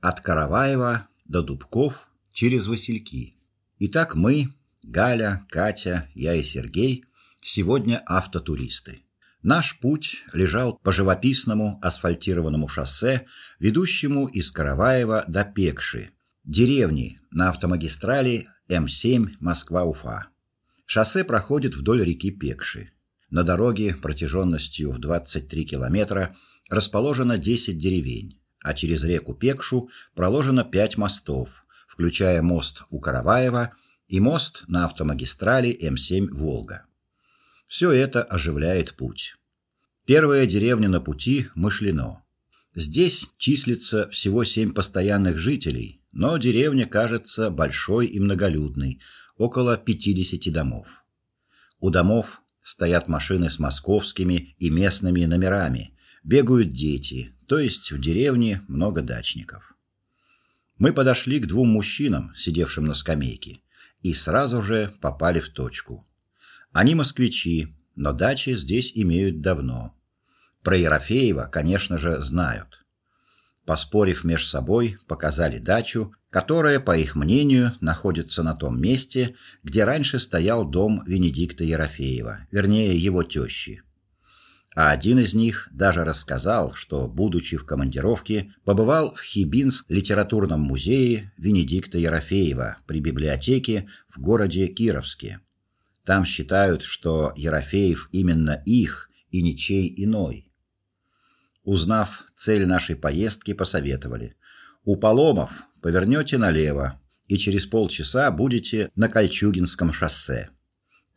От Караваева до Дубков через Васильки. Итак, мы, Галя, Катя, я и Сергей, сегодня автотуристы. Наш путь лежал по живописному асфальтированному шоссе, ведущему из Караваева до Пекши, деревни на автомагистрали М7 Москва-Уфа. Шоссе проходит вдоль реки Пекши. На дороге протяженностью в 23 километра расположено 10 деревень, а через реку Пекшу проложено 5 мостов, включая мост у Караваева и мост на автомагистрали М7 Волга. Все это оживляет путь. Первая деревня на пути Мышлино. Здесь числится всего семь постоянных жителей, но деревня кажется большой и многолюдной, около 50 домов. У домов стоят машины с московскими и местными номерами, бегают дети, то есть в деревне много дачников. Мы подошли к двум мужчинам, сидевшим на скамейке, и сразу же попали в точку. Они москвичи, но дачи здесь имеют давно. Про Ерофеева, конечно же, знают. Поспорив меж собой, показали дачу, которая, по их мнению, находится на том месте, где раньше стоял дом Венедикта Ерофеева, вернее, его тещи. А один из них даже рассказал, что, будучи в командировке, побывал в Хибинск литературном музее Венедикта Ерофеева при библиотеке в городе Кировске. Там считают, что Ерофеев именно их и ничей иной. Узнав цель нашей поездки, посоветовали: у Поломов повернете налево и через полчаса будете на Кольчугинском шоссе.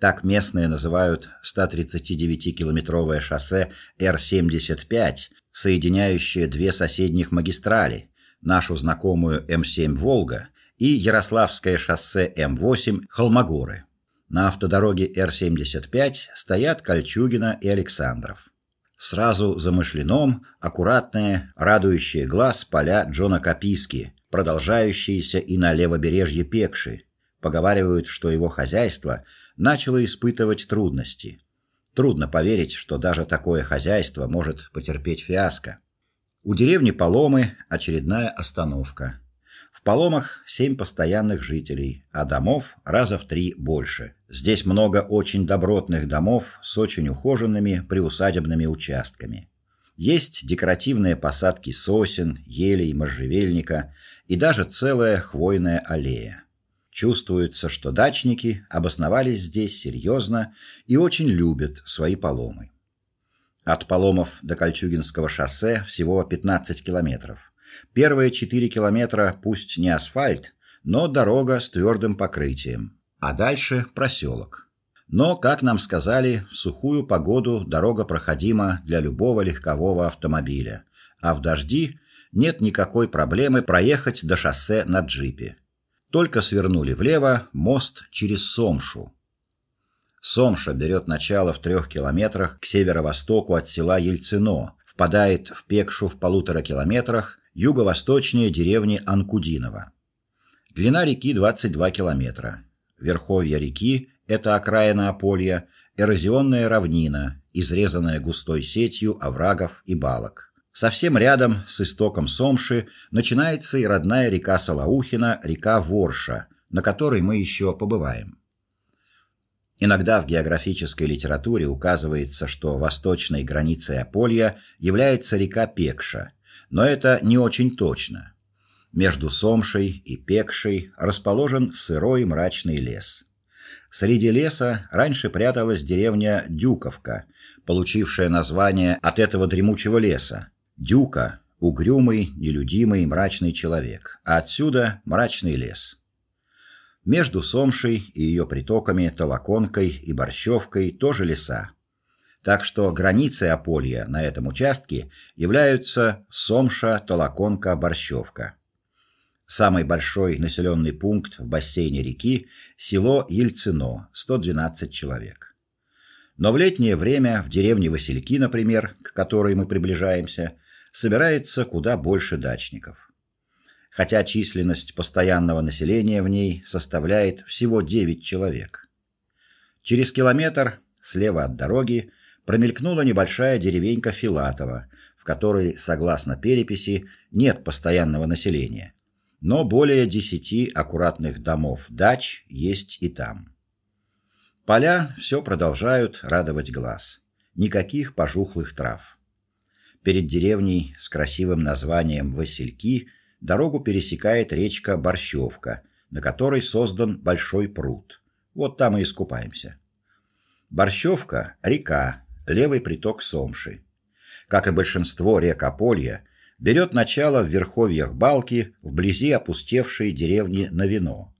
Так местные называют 139-километровое шоссе Р-75, соединяющее две соседних магистрали: нашу знакомую М7 Волга и Ярославское шоссе М8 Холмогоры. На автодороге Р-75 стоят Кольчугино и Александров. Сразу за Мышленом аккуратные, радующие глаз поля Джона Каписки, продолжающиеся и на левобережье Пекши. Поговаривают, что его хозяйство начало испытывать трудности. Трудно поверить, что даже такое хозяйство может потерпеть фиаско. У деревни Поломы очередная остановка. В Поломах семь постоянных жителей, а домов раза в три больше. Здесь много очень добротных домов с очень ухоженными приусадебными участками. Есть декоративные посадки сосен, елей, можжевельника и даже целая хвойная аллея. Чувствуется, что дачники обосновались здесь серьезно и очень любят свои поломы. От Поломов до Кольчугинского шоссе всего 15 километров. Первые четыре километра пусть не асфальт, но дорога с твердым покрытием, а дальше проселок. Но, как нам сказали, в сухую погоду дорога проходима для любого легкового автомобиля, а в дожди нет никакой проблемы проехать до шоссе на джипе. Только свернули влево, мост через Сомшу. Сомша берет начало в трех километрах к северо-востоку от села Ельцино, впадает в Пекшу в полутора километрах юго-восточнее деревни Анкудиново. Длина реки 22 километра. Верховье реки это окраина Аполья, эрозионная равнина, изрезанная густой сетью оврагов и балок. Совсем рядом с истоком Сомши начинается и родная река Салаухина, река Ворша, на которой мы еще побываем. Иногда в географической литературе указывается, что восточной границей Аполья является река Пекша – но это не очень точно. Между Сомшей и Пекшей расположен сырой мрачный лес. Среди леса раньше пряталась деревня Дюковка, получившая название от этого дремучего леса. Дюка угрюмый, нелюдимый, мрачный человек, а отсюда мрачный лес. Между Сомшей и ее притоками Толоконкой и Борщевкой тоже леса. Так что границей Аполья на этом участке являются Сомша, Толоконка, Борщевка. Самый большой населенный пункт в бассейне реки село Ельцино, 112 человек. Но в летнее время в деревне Васильки, например, к которой мы приближаемся, собирается куда больше дачников. Хотя численность постоянного населения в ней составляет всего 9 человек. Через километр слева от дороги промелькнула небольшая деревенька Филатова, в которой, согласно переписи, нет постоянного населения, но более десяти аккуратных домов-дач есть и там. Поля все продолжают радовать глаз. Никаких пожухлых трав. Перед деревней с красивым названием Васильки дорогу пересекает речка Борщевка, на которой создан большой пруд. Вот там и искупаемся. Борщевка река, левый приток Сомши. Как и большинство рек Аполья, берет начало в верховьях Балки, вблизи опустевшей деревни Новино.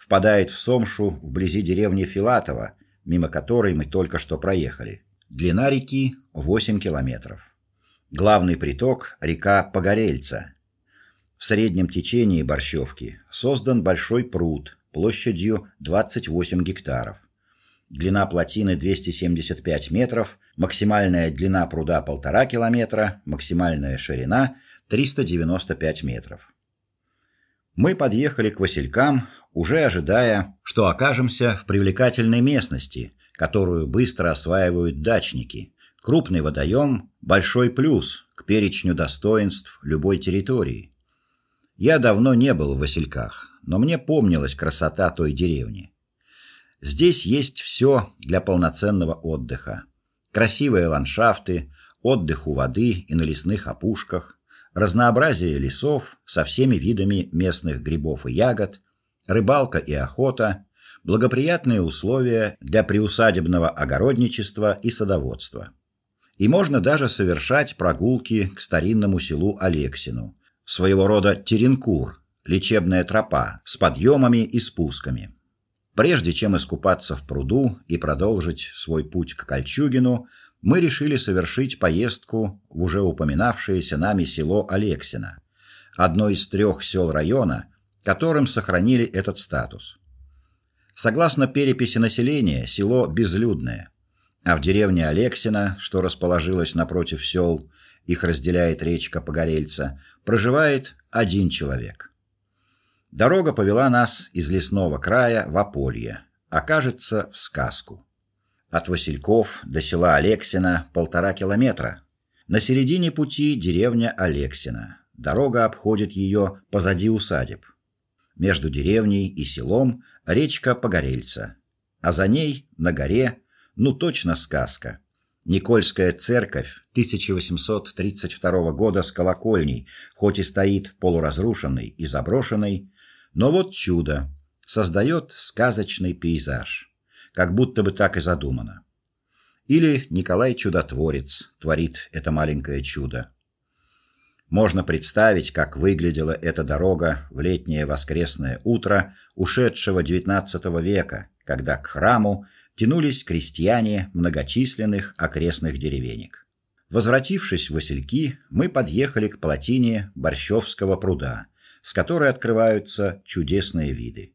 Впадает в Сомшу вблизи деревни Филатово, мимо которой мы только что проехали. Длина реки 8 километров. Главный приток река Погорельца. В среднем течении Борщевки создан большой пруд площадью 28 гектаров. Длина плотины 275 метров, максимальная длина пруда полтора километра, максимальная ширина 395 метров. Мы подъехали к Василькам, уже ожидая, что окажемся в привлекательной местности, которую быстро осваивают дачники, Крупный водоем – большой плюс к перечню достоинств любой территории. Я давно не был в Васильках, но мне помнилась красота той деревни. Здесь есть все для полноценного отдыха. Красивые ландшафты, отдых у воды и на лесных опушках, разнообразие лесов со всеми видами местных грибов и ягод, рыбалка и охота, благоприятные условия для приусадебного огородничества и садоводства и можно даже совершать прогулки к старинному селу Алексину, своего рода теренкур, лечебная тропа с подъемами и спусками. Прежде чем искупаться в пруду и продолжить свой путь к Кольчугину, мы решили совершить поездку в уже упоминавшееся нами село Алексино, одно из трех сел района, которым сохранили этот статус. Согласно переписи населения, село безлюдное, а в деревне Алексина, что расположилась напротив сел, их разделяет речка Погорельца, проживает один человек. Дорога повела нас из лесного края в Аполье, окажется в сказку. От Васильков до села Алексина полтора километра. На середине пути деревня Алексина. Дорога обходит ее позади усадеб. Между деревней и селом речка Погорельца, а за ней на горе ну точно сказка. Никольская церковь 1832 года с колокольней, хоть и стоит полуразрушенной и заброшенной, но вот чудо, создает сказочный пейзаж, как будто бы так и задумано. Или Николай Чудотворец творит это маленькое чудо. Можно представить, как выглядела эта дорога в летнее воскресное утро ушедшего XIX века, когда к храму тянулись крестьяне многочисленных окрестных деревенек. Возвратившись в Васильки, мы подъехали к плотине Борщевского пруда, с которой открываются чудесные виды.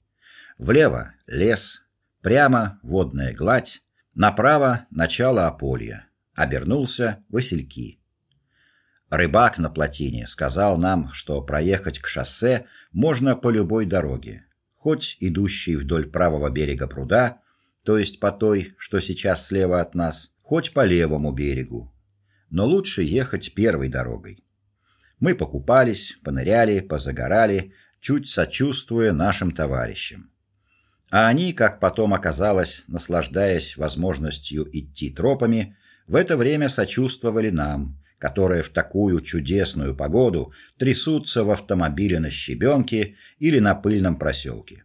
Влево лес, прямо водная гладь, направо начало Аполья. Обернулся Васильки. Рыбак на плотине сказал нам, что проехать к шоссе можно по любой дороге, хоть идущей вдоль правого берега пруда, то есть по той, что сейчас слева от нас, хоть по левому берегу. Но лучше ехать первой дорогой. Мы покупались, поныряли, позагорали, чуть сочувствуя нашим товарищам. А они, как потом оказалось, наслаждаясь возможностью идти тропами, в это время сочувствовали нам, которые в такую чудесную погоду трясутся в автомобиле на щебенке или на пыльном проселке.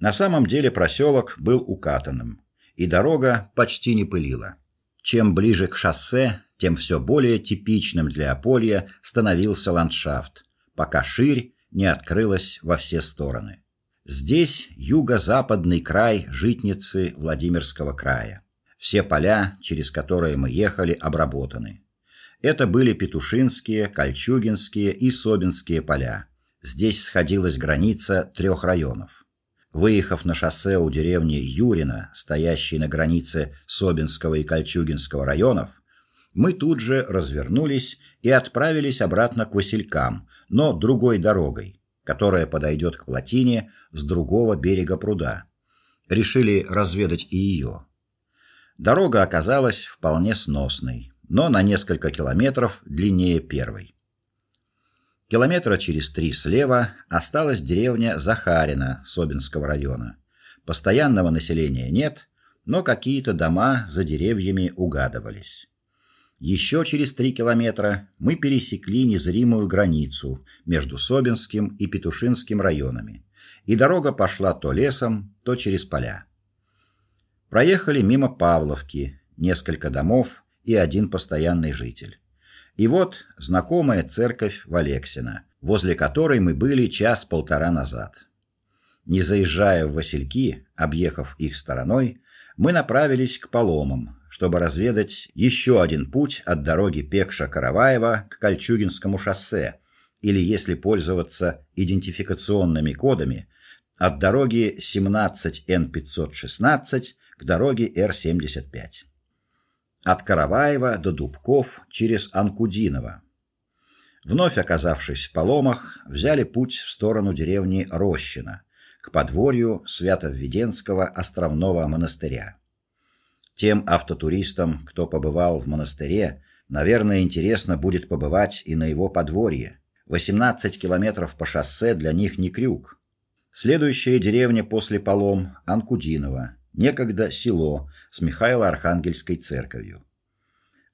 На самом деле проселок был укатанным, и дорога почти не пылила. Чем ближе к шоссе, тем все более типичным для Аполья становился ландшафт, пока ширь не открылась во все стороны. Здесь юго-западный край житницы Владимирского края. Все поля, через которые мы ехали, обработаны. Это были Петушинские, Кольчугинские и Собинские поля. Здесь сходилась граница трех районов. Выехав на шоссе у деревни Юрина, стоящей на границе Собинского и Кольчугинского районов, мы тут же развернулись и отправились обратно к Василькам, но другой дорогой, которая подойдет к плотине с другого берега пруда. Решили разведать и ее. Дорога оказалась вполне сносной, но на несколько километров длиннее первой. Километра через три слева осталась деревня Захарина Собинского района. Постоянного населения нет, но какие-то дома за деревьями угадывались. Еще через три километра мы пересекли незримую границу между Собинским и Петушинским районами, и дорога пошла то лесом, то через поля. Проехали мимо Павловки, несколько домов и один постоянный житель. И вот знакомая церковь в Алексино, возле которой мы были час-полтора назад. Не заезжая в Васильки, объехав их стороной, мы направились к Поломам, чтобы разведать еще один путь от дороги Пекша-Караваева к Кольчугинскому шоссе, или если пользоваться идентификационными кодами, от дороги 17Н516 к дороге Р75. От Караваева до Дубков через Анкудиново. Вновь оказавшись в Поломах, взяли путь в сторону деревни Рощино, к подворью Свято-Введенского островного монастыря. Тем автотуристам, кто побывал в монастыре, наверное, интересно будет побывать и на его подворье. 18 километров по шоссе для них не крюк. Следующая деревня после Полом Анкудиново, некогда село с Михаило-Архангельской церковью.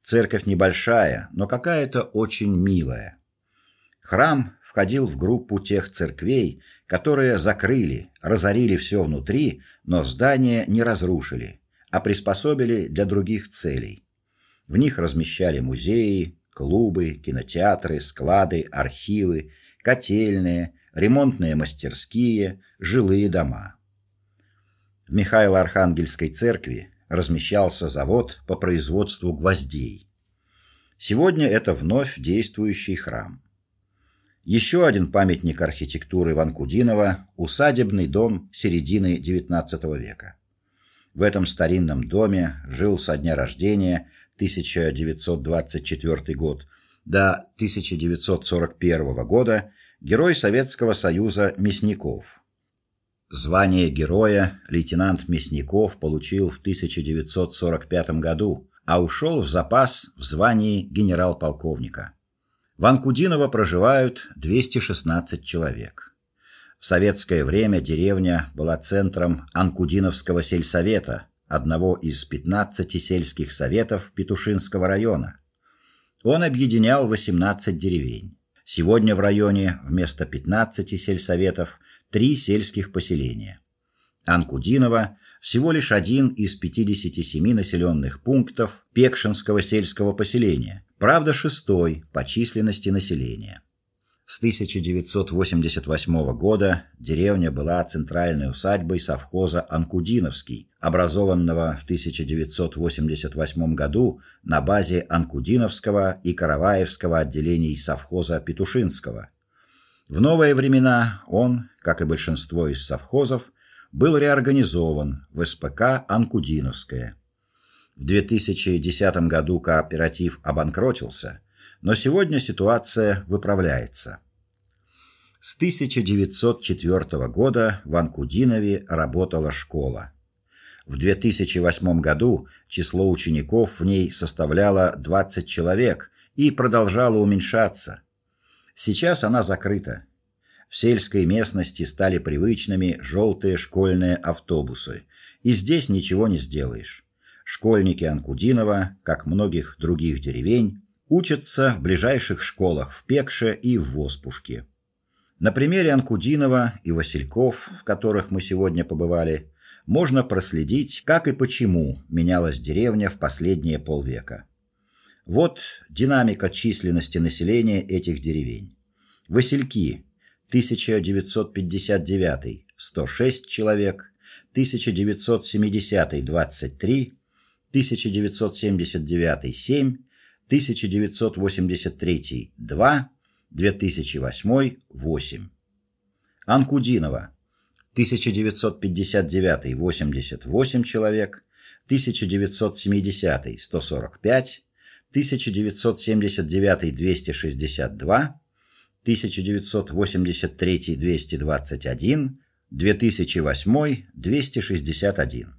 Церковь небольшая, но какая-то очень милая. Храм входил в группу тех церквей, которые закрыли, разорили все внутри, но здание не разрушили, а приспособили для других целей. В них размещали музеи, клубы, кинотеатры, склады, архивы, котельные, ремонтные мастерские, жилые дома. В Михаило-Архангельской церкви размещался завод по производству гвоздей. Сегодня это вновь действующий храм. Еще один памятник архитектуры Ванкудинова усадебный дом середины XIX века. В этом старинном доме жил со дня рождения 1924 год до 1941 года герой Советского Союза Мясников. Звание героя лейтенант Мясников получил в 1945 году, а ушел в запас в звании генерал-полковника. В Анкудиново проживают 216 человек. В советское время деревня была центром Анкудиновского сельсовета, одного из 15 сельских советов Петушинского района. Он объединял 18 деревень. Сегодня в районе вместо 15 сельсоветов три сельских поселения. Анкудиново всего лишь один из 57 населенных пунктов Пекшинского сельского поселения, правда, шестой по численности населения. С 1988 года деревня была центральной усадьбой совхоза Анкудиновский, образованного в 1988 году на базе Анкудиновского и Караваевского отделений совхоза Петушинского. В новые времена он, как и большинство из совхозов, был реорганизован в СПК Анкудиновское. В 2010 году кооператив обанкротился, но сегодня ситуация выправляется. С 1904 года в Анкудинове работала школа. В 2008 году число учеников в ней составляло 20 человек и продолжало уменьшаться. Сейчас она закрыта. В сельской местности стали привычными желтые школьные автобусы, и здесь ничего не сделаешь. Школьники Анкудинова, как многих других деревень, учатся в ближайших школах в Пекше и в Воспушке. На примере Анкудинова и Васильков, в которых мы сегодня побывали, можно проследить, как и почему менялась деревня в последние полвека. Вот динамика численности населения этих деревень. Васильки 1959 106 человек, 1970 23, 1979 7, 1983 2, 2008 8. Анкудинова 1959 88 человек, 1970 145, 1979 262, 1983 221, 2008 261.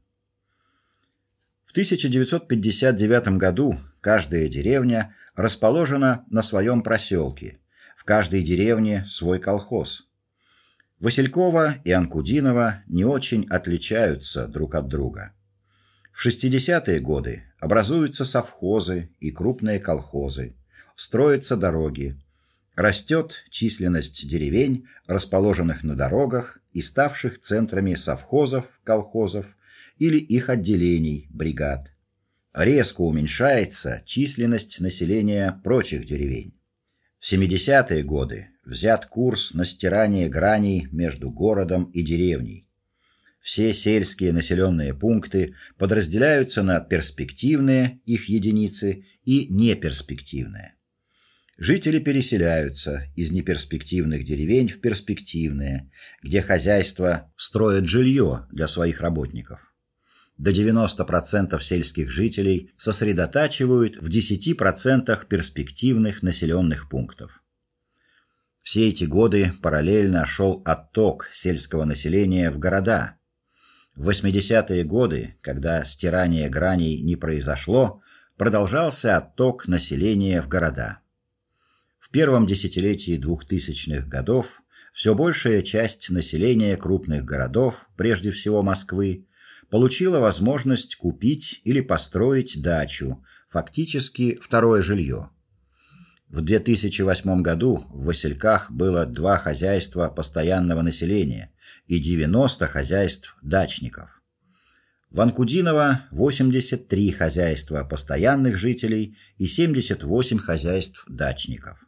В 1959 году каждая деревня расположена на своем проселке. В каждой деревне свой колхоз. Василькова и Анкудинова не очень отличаются друг от друга. В 60-е годы образуются совхозы и крупные колхозы, строятся дороги, растет численность деревень, расположенных на дорогах и ставших центрами совхозов, колхозов или их отделений, бригад. Резко уменьшается численность населения прочих деревень. В 70-е годы взят курс на стирание граней между городом и деревней. Все сельские населенные пункты подразделяются на перспективные их единицы и неперспективные. Жители переселяются из неперспективных деревень в перспективные, где хозяйство строит жилье для своих работников. До 90% сельских жителей сосредотачивают в 10% перспективных населенных пунктов. Все эти годы параллельно шел отток сельского населения в города. В 80-е годы, когда стирание граней не произошло, продолжался отток населения в города. В первом десятилетии 2000-х годов все большая часть населения крупных городов, прежде всего Москвы, получила возможность купить или построить дачу, фактически второе жилье. В 2008 году в Васильках было два хозяйства постоянного населения и 90 хозяйств дачников. В Анкудиново 83 хозяйства постоянных жителей и 78 хозяйств дачников.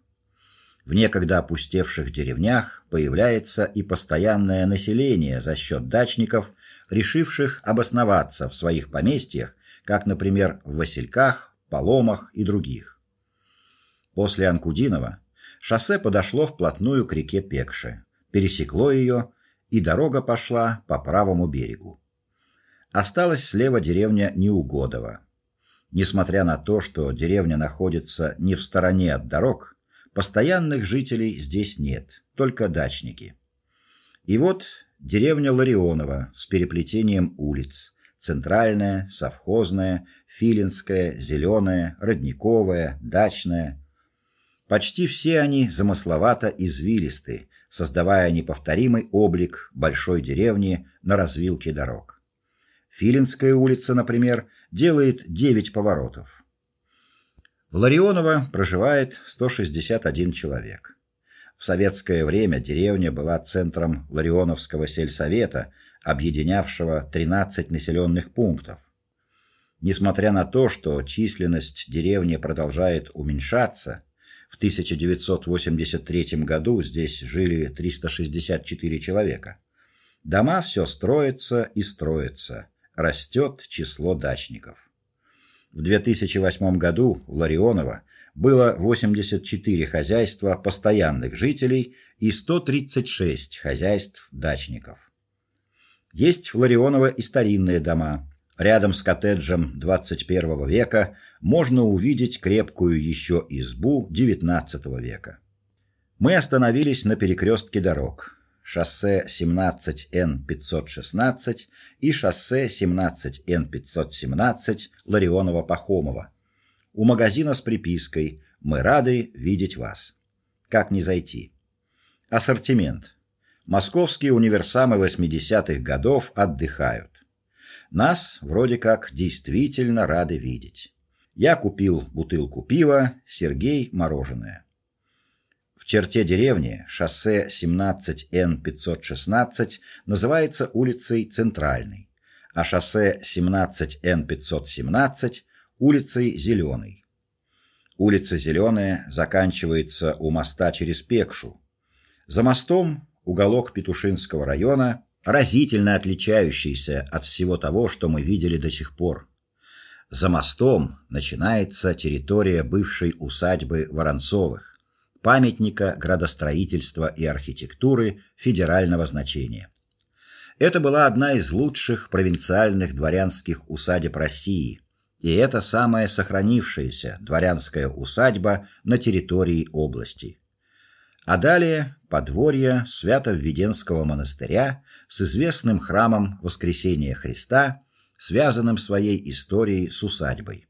В некогда опустевших деревнях появляется и постоянное население за счет дачников, решивших обосноваться в своих поместьях, как, например, в Васильках, Поломах и других. После Анкудинова шоссе подошло вплотную к реке Пекше, пересекло ее, и дорога пошла по правому берегу. Осталась слева деревня Неугодово. Несмотря на то, что деревня находится не в стороне от дорог, постоянных жителей здесь нет, только дачники. И вот деревня Ларионова с переплетением улиц: центральная, совхозная, филинская, зеленая, родниковая, дачная. Почти все они замысловато извилисты, создавая неповторимый облик большой деревни на развилке дорог. Филинская улица, например, делает 9 поворотов. В Ларионово проживает 161 человек. В советское время деревня была центром Ларионовского сельсовета, объединявшего 13 населенных пунктов. Несмотря на то, что численность деревни продолжает уменьшаться, в 1983 году здесь жили 364 человека. Дома все строятся и строятся, растет число дачников. В 2008 году в Ларионово было 84 хозяйства постоянных жителей и 136 хозяйств дачников. Есть в Ларионово и старинные дома. Рядом с коттеджем 21 века можно увидеть крепкую еще избу XIX века. Мы остановились на перекрестке дорог. Шоссе 17Н516 и шоссе 17Н517 Ларионова-Пахомова. У магазина с припиской: "Мы рады видеть вас". Как не зайти? Ассортимент. Московские универсамы 80-х годов отдыхают. Нас вроде как действительно рады видеть. Я купил бутылку пива, Сергей мороженое. В черте деревни шоссе 17Н516 называется улицей Центральной, а шоссе 17Н517 улицей Зеленой. Улица Зеленая заканчивается у моста через Пекшу. За мостом уголок Петушинского района, разительно отличающийся от всего того, что мы видели до сих пор. За мостом начинается территория бывшей усадьбы Воронцовых, памятника градостроительства и архитектуры федерального значения. Это была одна из лучших провинциальных дворянских усадеб России, и это самая сохранившаяся дворянская усадьба на территории области. А далее подворье Свято-Введенского монастыря с известным храмом Воскресения Христа связанным своей историей с усадьбой.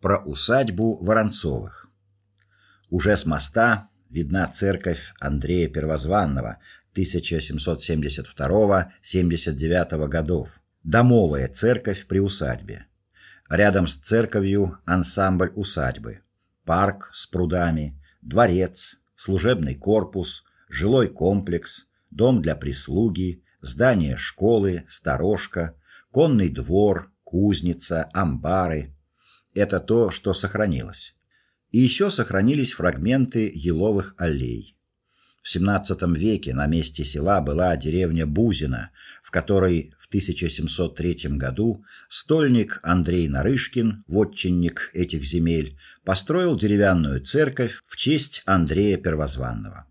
про усадьбу Воронцовых. Уже с моста видна церковь Андрея Первозванного 1772-79 годов. Домовая церковь при усадьбе. Рядом с церковью ансамбль усадьбы. Парк с прудами, дворец, служебный корпус, жилой комплекс, дом для прислуги, здание школы, сторожка, конный двор, кузница, амбары. Это то, что сохранилось. И еще сохранились фрагменты еловых аллей. В XVII веке на месте села была деревня Бузина, в которой в 1703 году стольник Андрей Нарышкин, вотчинник этих земель, построил деревянную церковь в честь Андрея Первозванного.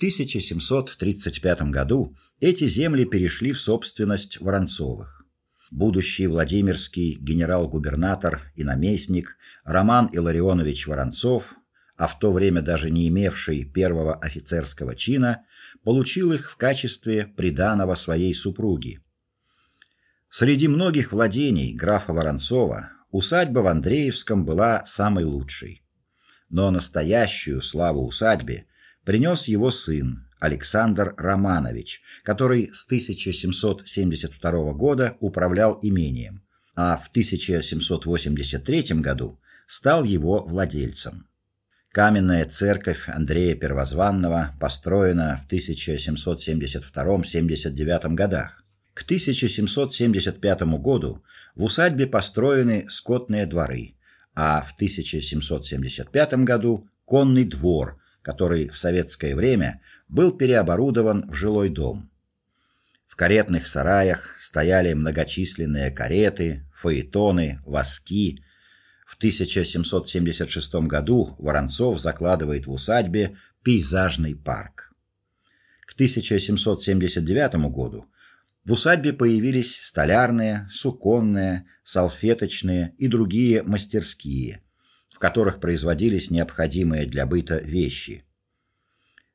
В 1735 году эти земли перешли в собственность Воронцовых. Будущий Владимирский генерал-губернатор и наместник Роман Илларионович Воронцов, а в то время даже не имевший первого офицерского чина, получил их в качестве приданого своей супруги. Среди многих владений графа Воронцова усадьба в Андреевском была самой лучшей. Но настоящую славу усадьбе принес его сын Александр Романович, который с 1772 года управлял имением, а в 1783 году стал его владельцем. Каменная церковь Андрея Первозванного построена в 1772-79 годах. К 1775 году в усадьбе построены скотные дворы, а в 1775 году конный двор, который в советское время был переоборудован в жилой дом. В каретных сараях стояли многочисленные кареты, фаэтоны, воски, в 1776 году Воронцов закладывает в усадьбе пейзажный парк. К 1779 году в усадьбе появились столярные, суконные, салфеточные и другие мастерские, которых производились необходимые для быта вещи.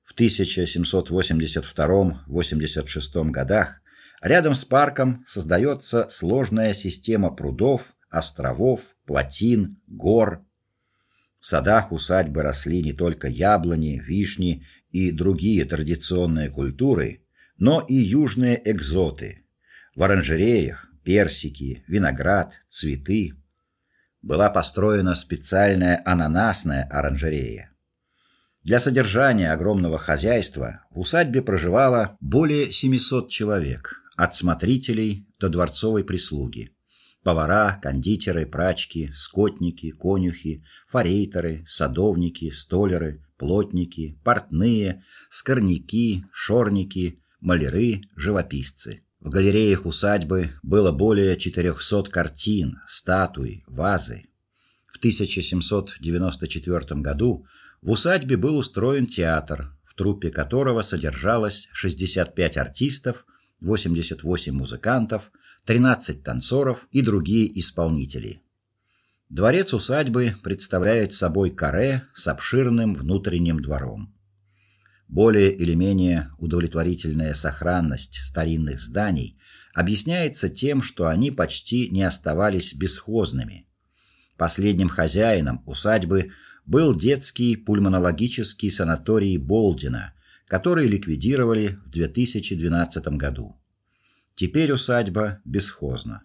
В 1782-86 годах рядом с парком создается сложная система прудов, островов, плотин, гор. В садах усадьбы росли не только яблони, вишни и другие традиционные культуры, но и южные экзоты. В оранжереях персики, виноград, цветы. Была построена специальная ананасная оранжерея. Для содержания огромного хозяйства в усадьбе проживало более 700 человек, от смотрителей до дворцовой прислуги повара, кондитеры, прачки, скотники, конюхи, форейтеры, садовники, столяры, плотники, портные, скорняки, шорники, маляры, живописцы. В галереях усадьбы было более 400 картин, статуй, вазы. В 1794 году в усадьбе был устроен театр, в труппе которого содержалось 65 артистов, 88 музыкантов, 13 танцоров и другие исполнители. Дворец усадьбы представляет собой каре с обширным внутренним двором. Более или менее удовлетворительная сохранность старинных зданий объясняется тем, что они почти не оставались бесхозными. Последним хозяином усадьбы был детский пульмонологический санаторий Болдина, который ликвидировали в 2012 году. Теперь усадьба бесхозна.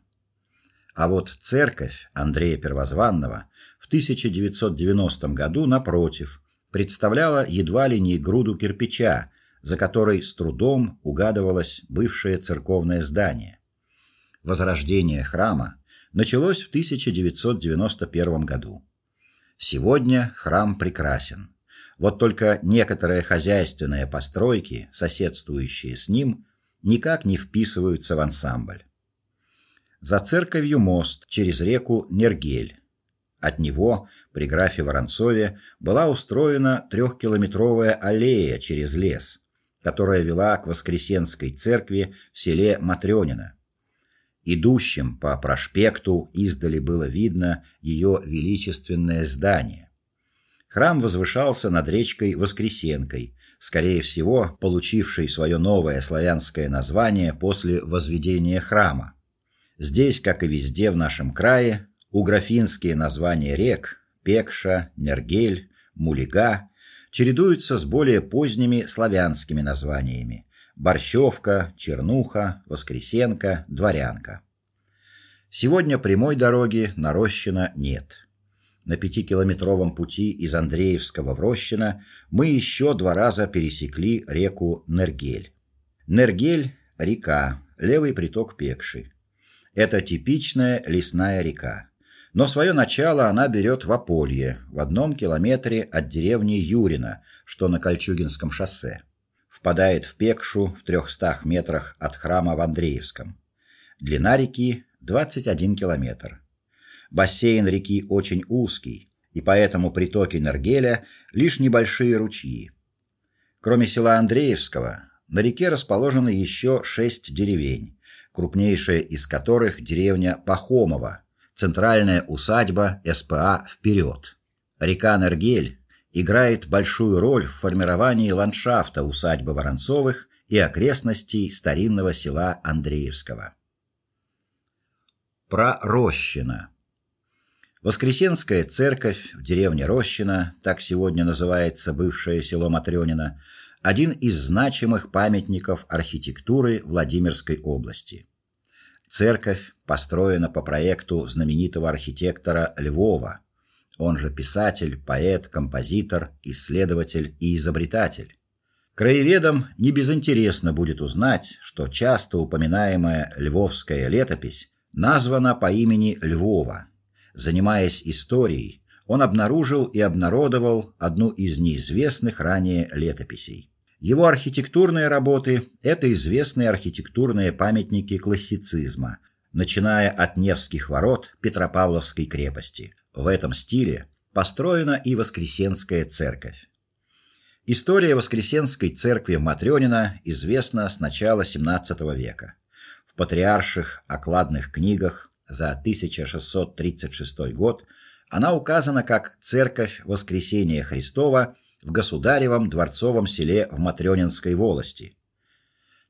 А вот церковь Андрея Первозванного в 1990 году напротив представляла едва ли не груду кирпича, за которой с трудом угадывалось бывшее церковное здание. Возрождение храма началось в 1991 году. Сегодня храм прекрасен. Вот только некоторые хозяйственные постройки, соседствующие с ним, никак не вписываются в ансамбль. За церковью мост через реку Нергель. От него при графе Воронцове была устроена трехкилометровая аллея через лес, которая вела к Воскресенской церкви в селе Матрёнино. Идущим по проспекту издали было видно ее величественное здание. Храм возвышался над речкой Воскресенкой, скорее всего, получивший свое новое славянское название после возведения храма. Здесь, как и везде в нашем крае, Уграфинские названия рек Пекша, Нергель, Мулига чередуются с более поздними славянскими названиями: Борщевка, Чернуха, Воскресенка, Дворянка. Сегодня прямой дороги на Рощино нет. На пятикилометровом пути из Андреевского в Рощино мы еще два раза пересекли реку Нергель. Нергель река, левый приток Пекши. Это типичная лесная река. Но свое начало она берет в Аполье, в одном километре от деревни Юрина, что на Кольчугинском шоссе. Впадает в Пекшу в трехстах метрах от храма в Андреевском. Длина реки 21 километр. Бассейн реки очень узкий, и поэтому притоки Нергеля лишь небольшие ручьи. Кроме села Андреевского, на реке расположены еще шесть деревень, крупнейшая из которых деревня Пахомова, центральная усадьба СПА Вперед. Река Нергель играет большую роль в формировании ландшафта усадьбы Воронцовых и окрестностей старинного села Андреевского. Про Рощино. Воскресенская церковь в деревне Рощино, так сегодня называется бывшее село Матрёнино, один из значимых памятников архитектуры Владимирской области. Церковь построена по проекту знаменитого архитектора Львова, он же писатель, поэт, композитор, исследователь и изобретатель. Краеведам не безинтересно будет узнать, что часто упоминаемая Львовская летопись названа по имени Львова. Занимаясь историей, он обнаружил и обнародовал одну из неизвестных ранее летописей. Его архитектурные работы это известные архитектурные памятники классицизма, начиная от Невских ворот Петропавловской крепости. В этом стиле построена и Воскресенская церковь. История Воскресенской церкви в Матрёнино известна с начала XVII века. В патриарших окладных книгах за 1636 год она указана как Церковь Воскресения Христова в государевом дворцовом селе в Матрёнинской волости.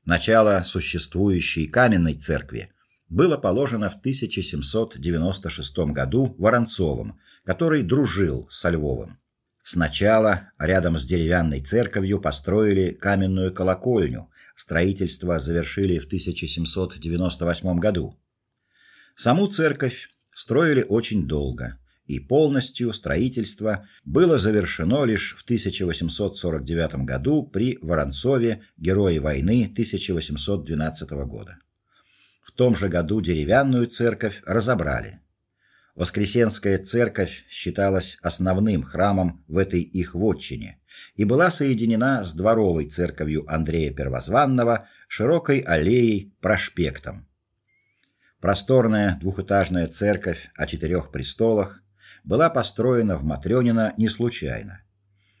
Начало существующей каменной церкви было положено в 1796 году Воронцовым, который дружил со Львовым. Сначала рядом с деревянной церковью построили каменную колокольню. Строительство завершили в 1798 году. Саму церковь строили очень долго и полностью строительство было завершено лишь в 1849 году при Воронцове, герое войны 1812 года. В том же году деревянную церковь разобрали. Воскресенская церковь считалась основным храмом в этой их вотчине и была соединена с дворовой церковью Андрея Первозванного широкой аллеей проспектом. Просторная двухэтажная церковь о четырех престолах была построена в Матрёнино не случайно.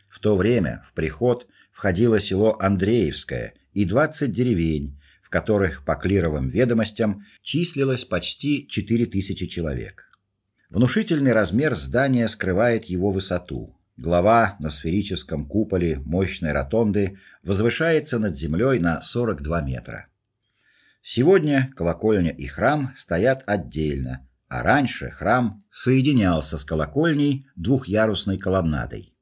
В то время в приход входило село Андреевское и 20 деревень, в которых по клировым ведомостям числилось почти 4000 человек. Внушительный размер здания скрывает его высоту. Глава на сферическом куполе мощной ротонды возвышается над землей на 42 метра. Сегодня колокольня и храм стоят отдельно, а раньше храм соединялся с колокольней двухъярусной колоннадой.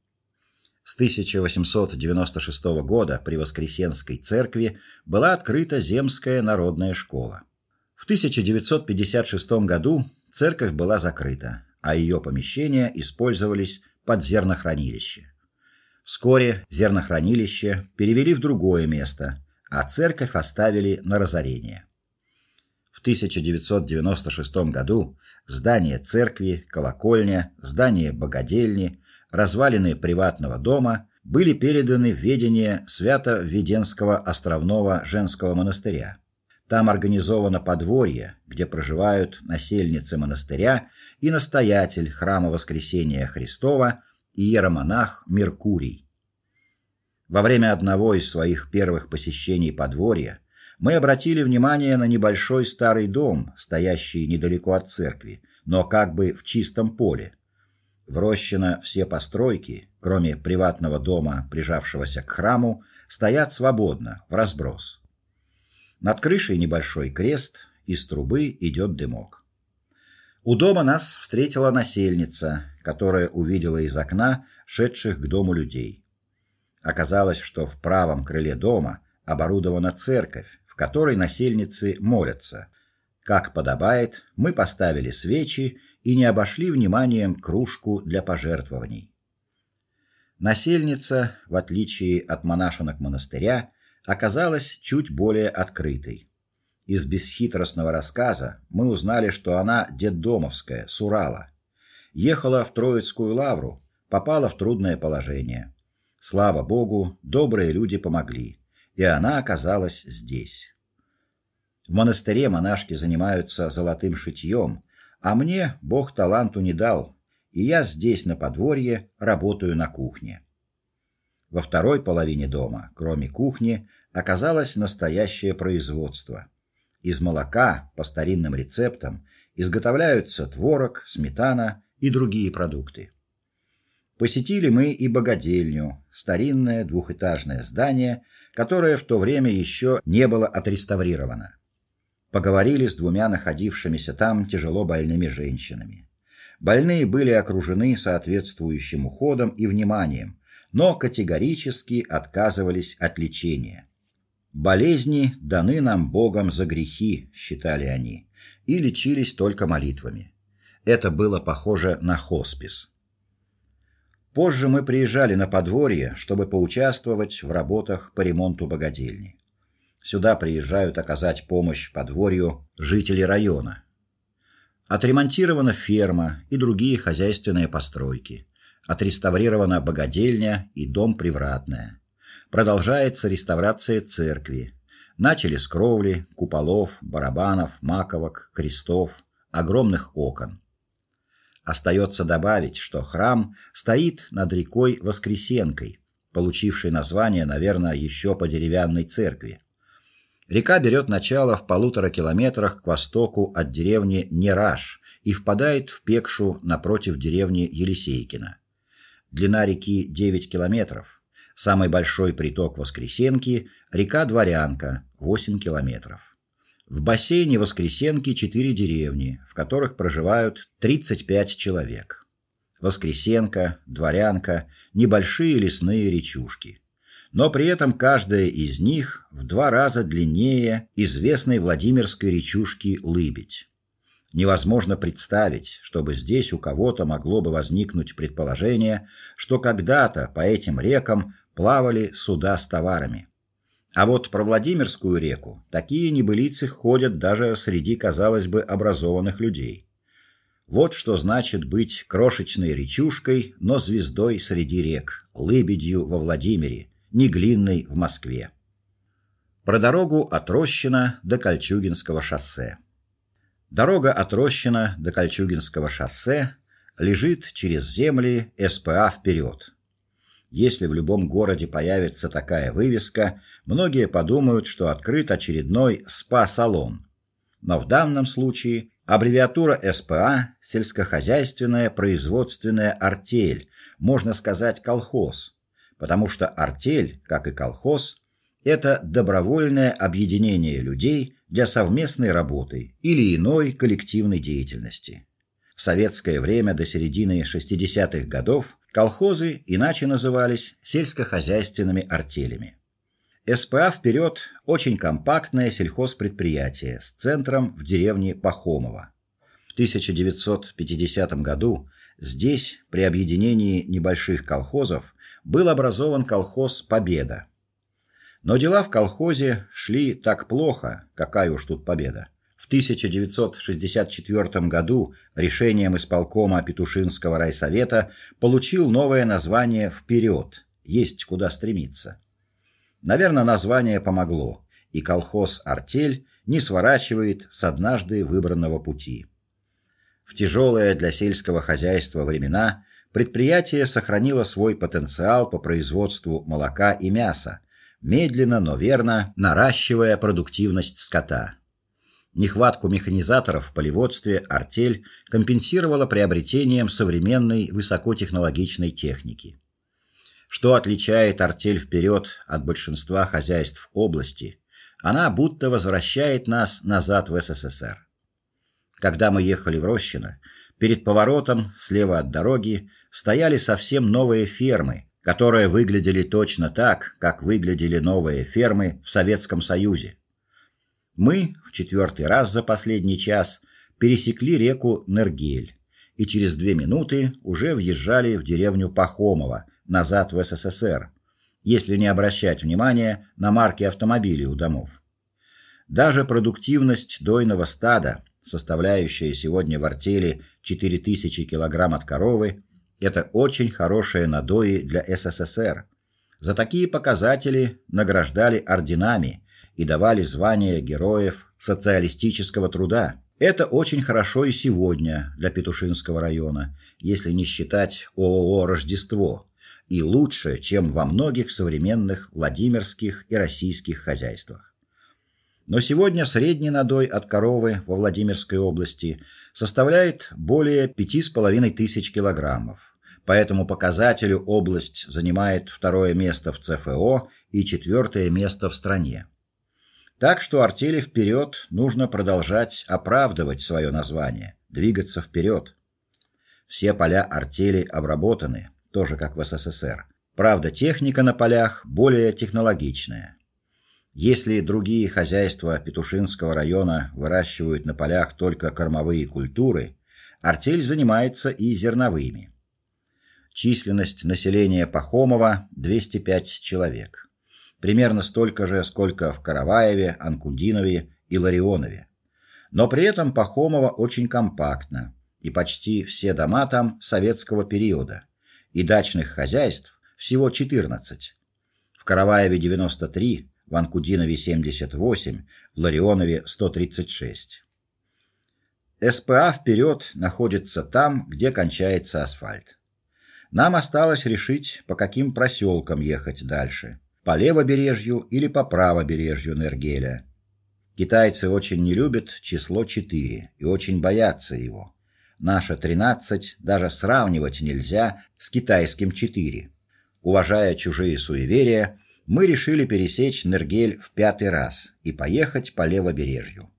С 1896 года при Воскресенской церкви была открыта земская народная школа. В 1956 году церковь была закрыта, а ее помещения использовались под зернохранилище. Вскоре зернохранилище перевели в другое место, а церковь оставили на разорение. В 1996 году здание церкви, колокольня, здание богадельни, развалины приватного дома были переданы в ведение Свято-Введенского островного женского монастыря. Там организовано подворье, где проживают насельницы монастыря и настоятель храма Воскресения Христова иеромонах Меркурий. Во время одного из своих первых посещений подворья мы обратили внимание на небольшой старый дом, стоящий недалеко от церкви, но как бы в чистом поле. В Рощино все постройки, кроме приватного дома, прижавшегося к храму, стоят свободно, в разброс. Над крышей небольшой крест, из трубы идет дымок. У дома нас встретила насельница, которая увидела из окна шедших к дому людей. Оказалось, что в правом крыле дома оборудована церковь, которой насельницы молятся. Как подобает, мы поставили свечи и не обошли вниманием кружку для пожертвований. Насельница, в отличие от монашенок монастыря, оказалась чуть более открытой. Из бесхитростного рассказа мы узнали, что она детдомовская, с Урала. Ехала в Троицкую лавру, попала в трудное положение. Слава богу, добрые люди помогли, и она оказалась здесь. В монастыре монашки занимаются золотым шитьем, а мне Бог таланту не дал, и я здесь на подворье работаю на кухне. Во второй половине дома, кроме кухни, оказалось настоящее производство. Из молока по старинным рецептам изготовляются творог, сметана и другие продукты. Посетили мы и богадельню, старинное двухэтажное здание, которое в то время еще не было отреставрировано. Поговорили с двумя находившимися там тяжело больными женщинами. Больные были окружены соответствующим уходом и вниманием, но категорически отказывались от лечения. Болезни даны нам Богом за грехи, считали они, и лечились только молитвами. Это было похоже на хоспис. Позже мы приезжали на подворье, чтобы поучаствовать в работах по ремонту богадельни. Сюда приезжают оказать помощь подворью жители района. Отремонтирована ферма и другие хозяйственные постройки. Отреставрирована богадельня и дом привратная. Продолжается реставрация церкви. Начали с кровли, куполов, барабанов, маковок, крестов, огромных окон. Остается добавить, что храм стоит над рекой Воскресенкой, получившей название, наверное, еще по деревянной церкви. Река берет начало в полутора километрах к востоку от деревни Нераш и впадает в Пекшу напротив деревни Елисейкино. Длина реки 9 километров. Самый большой приток Воскресенки река Дворянка 8 километров. В бассейне Воскресенки четыре деревни, в которых проживают 35 человек. Воскресенка, Дворянка небольшие лесные речушки но при этом каждая из них в два раза длиннее известной Владимирской речушки Лыбедь. Невозможно представить, чтобы здесь у кого-то могло бы возникнуть предположение, что когда-то по этим рекам плавали суда с товарами. А вот про Владимирскую реку такие небылицы ходят даже среди, казалось бы, образованных людей. Вот что значит быть крошечной речушкой, но звездой среди рек, лыбедью во Владимире, Неглинной в Москве. Про дорогу от Рощина до Кольчугинского шоссе. Дорога от Рощина до Кольчугинского шоссе лежит через земли СПА вперед. Если в любом городе появится такая вывеска, многие подумают, что открыт очередной спа-салон. Но в данном случае аббревиатура СПА сельскохозяйственная производственная артель, можно сказать, колхоз потому что артель, как и колхоз, это добровольное объединение людей для совместной работы или иной коллективной деятельности. В советское время до середины 60-х годов колхозы иначе назывались сельскохозяйственными артелями. СПА вперед очень компактное сельхозпредприятие с центром в деревне Пахомово. В 1950 году здесь при объединении небольших колхозов был образован колхоз Победа. Но дела в колхозе шли так плохо, какая уж тут победа. В 1964 году решением исполкома Петушинского райсовета получил новое название Вперед! Есть куда стремиться. Наверное, название помогло, и колхоз Артель не сворачивает с однажды выбранного пути. В тяжелые для сельского хозяйства времена предприятие сохранило свой потенциал по производству молока и мяса, медленно, но верно наращивая продуктивность скота. Нехватку механизаторов в полеводстве артель компенсировала приобретением современной высокотехнологичной техники. Что отличает артель вперед от большинства хозяйств области? Она будто возвращает нас назад в СССР. Когда мы ехали в Рощино, перед поворотом слева от дороги стояли совсем новые фермы, которые выглядели точно так, как выглядели новые фермы в Советском Союзе. Мы в четвертый раз за последний час пересекли реку Нергель и через две минуты уже въезжали в деревню Пахомово, назад в СССР, если не обращать внимания на марки автомобилей у домов. Даже продуктивность дойного стада, составляющая сегодня в артели 4000 кг от коровы, это очень хорошие надои для СССР. За такие показатели награждали орденами и давали звания героев социалистического труда. Это очень хорошо и сегодня для Петушинского района, если не считать ООО Рождество, и лучше, чем во многих современных Владимирских и российских хозяйствах. Но сегодня средний надой от коровы во Владимирской области составляет более пяти с половиной тысяч килограммов. По этому показателю область занимает второе место в ЦФО и четвертое место в стране. Так что артели вперед нужно продолжать оправдывать свое название, двигаться вперед. Все поля артели обработаны, тоже как в СССР. Правда, техника на полях более технологичная. Если другие хозяйства Петушинского района выращивают на полях только кормовые культуры, артель занимается и зерновыми. Численность населения Пахомова 205 человек примерно столько же, сколько в Караваеве, Анкудинове и Ларионове. Но при этом Пахомово очень компактно, и почти все дома там советского периода, и дачных хозяйств всего 14. В Караваеве 93, в Анкудинове 78, в Ларионове 136. СПА вперед находится там, где кончается асфальт. Нам осталось решить, по каким проселкам ехать дальше по левобережью или по правобережью Нергеля. Китайцы очень не любят число 4 и очень боятся его. Наше 13 даже сравнивать нельзя с китайским 4. Уважая чужие суеверия, мы решили пересечь Нергель в пятый раз и поехать по левобережью.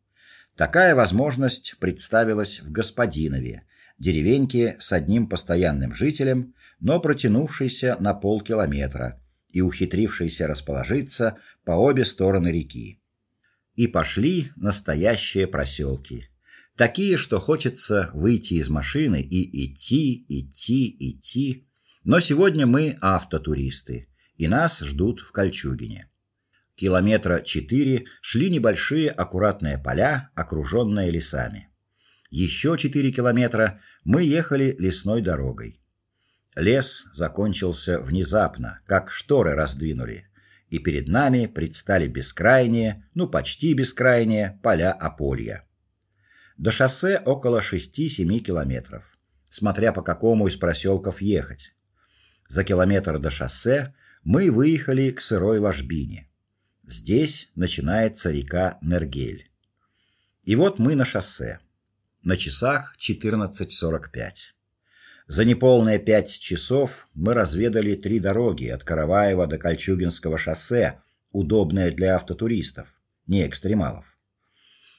Такая возможность представилась в Господинове, деревеньке с одним постоянным жителем, но протянувшейся на полкилометра и ухитрившийся расположиться по обе стороны реки. И пошли настоящие проселки. Такие, что хочется выйти из машины и идти, идти, идти. Но сегодня мы автотуристы, и нас ждут в Кольчугине. Километра четыре шли небольшие аккуратные поля, окруженные лесами. Еще четыре километра мы ехали лесной дорогой. Лес закончился внезапно, как шторы раздвинули, и перед нами предстали бескрайние, ну почти бескрайние поля Аполья. До шоссе около 6-7 километров, смотря по какому из проселков ехать. За километр до шоссе мы выехали к сырой ложбине. Здесь начинается река Нергель. И вот мы на шоссе. На часах 14:45. За неполные пять часов мы разведали три дороги от Караваева до Кольчугинского шоссе, удобные для автотуристов, не экстремалов.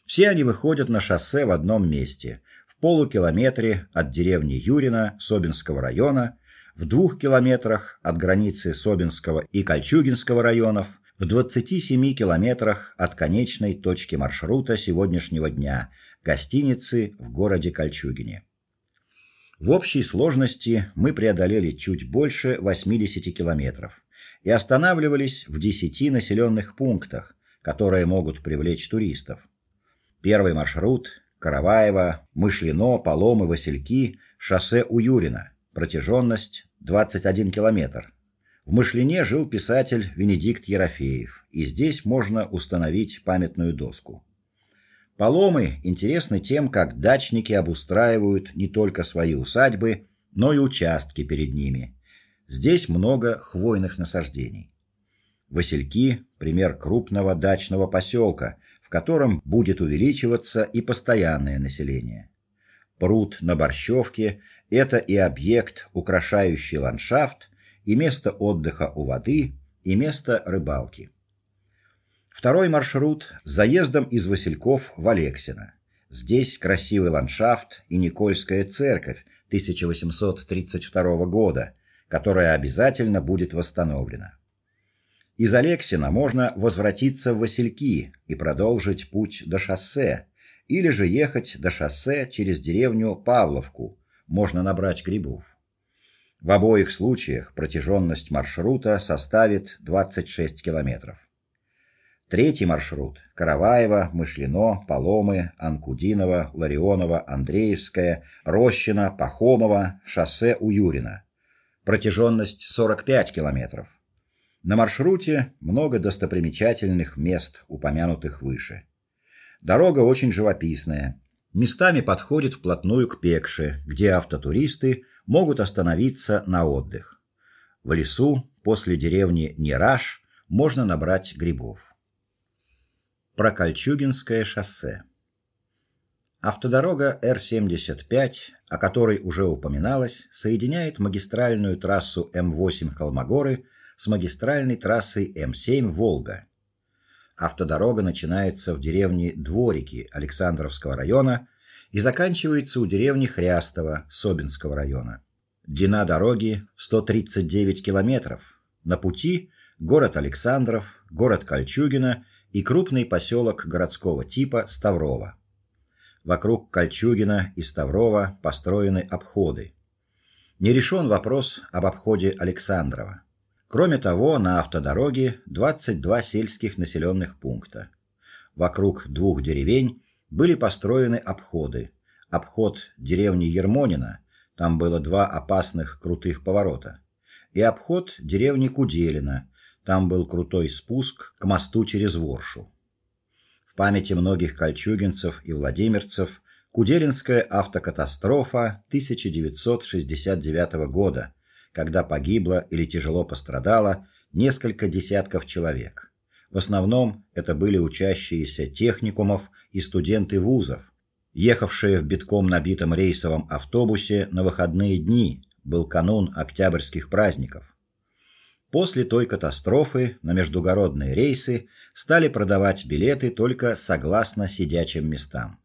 Все они выходят на шоссе в одном месте, в полукилометре от деревни Юрина Собинского района, в двух километрах от границы Собинского и Кольчугинского районов, в 27 километрах от конечной точки маршрута сегодняшнего дня гостиницы в городе Кольчугине. В общей сложности мы преодолели чуть больше 80 километров и останавливались в 10 населенных пунктах, которые могут привлечь туристов. Первый маршрут Караваево, Мышлино, Поломы, Васильки, шоссе у Юрина. Протяженность 21 километр. В Мышлине жил писатель Венедикт Ерофеев, и здесь можно установить памятную доску. Поломы интересны тем, как дачники обустраивают не только свои усадьбы, но и участки перед ними. Здесь много хвойных насаждений. Васильки пример крупного дачного поселка, в котором будет увеличиваться и постоянное население. Пруд на Борщевке это и объект, украшающий ландшафт, и место отдыха у воды, и место рыбалки. Второй маршрут заездом из Васильков в Алексино. Здесь красивый ландшафт и Никольская церковь 1832 года, которая обязательно будет восстановлена. Из Алексина можно возвратиться в Васильки и продолжить путь до шоссе, или же ехать до шоссе через деревню Павловку. Можно набрать грибов. В обоих случаях протяженность маршрута составит 26 километров. Третий маршрут Караваево, Мышлино, Поломы, Анкудиново, Ларионово, Андреевское, Рощино, Пахомово, шоссе у Юрина. Протяженность 45 километров. На маршруте много достопримечательных мест, упомянутых выше. Дорога очень живописная. Местами подходит вплотную к Пекше, где автотуристы могут остановиться на отдых. В лесу после деревни Нераш можно набрать грибов. Прокольчугинское шоссе. Автодорога Р-75, о которой уже упоминалось, соединяет магистральную трассу М8 Холмогоры с магистральной трассой М7 Волга. Автодорога начинается в деревне Дворики Александровского района и заканчивается у деревни Хрястово Собинского района. Длина дороги 139 километров. На пути город Александров, город Кольчугино и крупный поселок городского типа Ставрово. Вокруг Кольчугина и Ставрова построены обходы. Не решен вопрос об обходе Александрова. Кроме того, на автодороге 22 сельских населенных пункта. Вокруг двух деревень были построены обходы. Обход деревни Ермонина, там было два опасных крутых поворота, и обход деревни Куделина, там был крутой спуск к мосту через Воршу. В памяти многих кольчугинцев и владимирцев Куделинская автокатастрофа 1969 года, когда погибло или тяжело пострадало несколько десятков человек. В основном это были учащиеся техникумов и студенты вузов, ехавшие в битком набитом рейсовом автобусе на выходные дни. Был канун Октябрьских праздников. После той катастрофы на междугородные рейсы стали продавать билеты только согласно сидячим местам.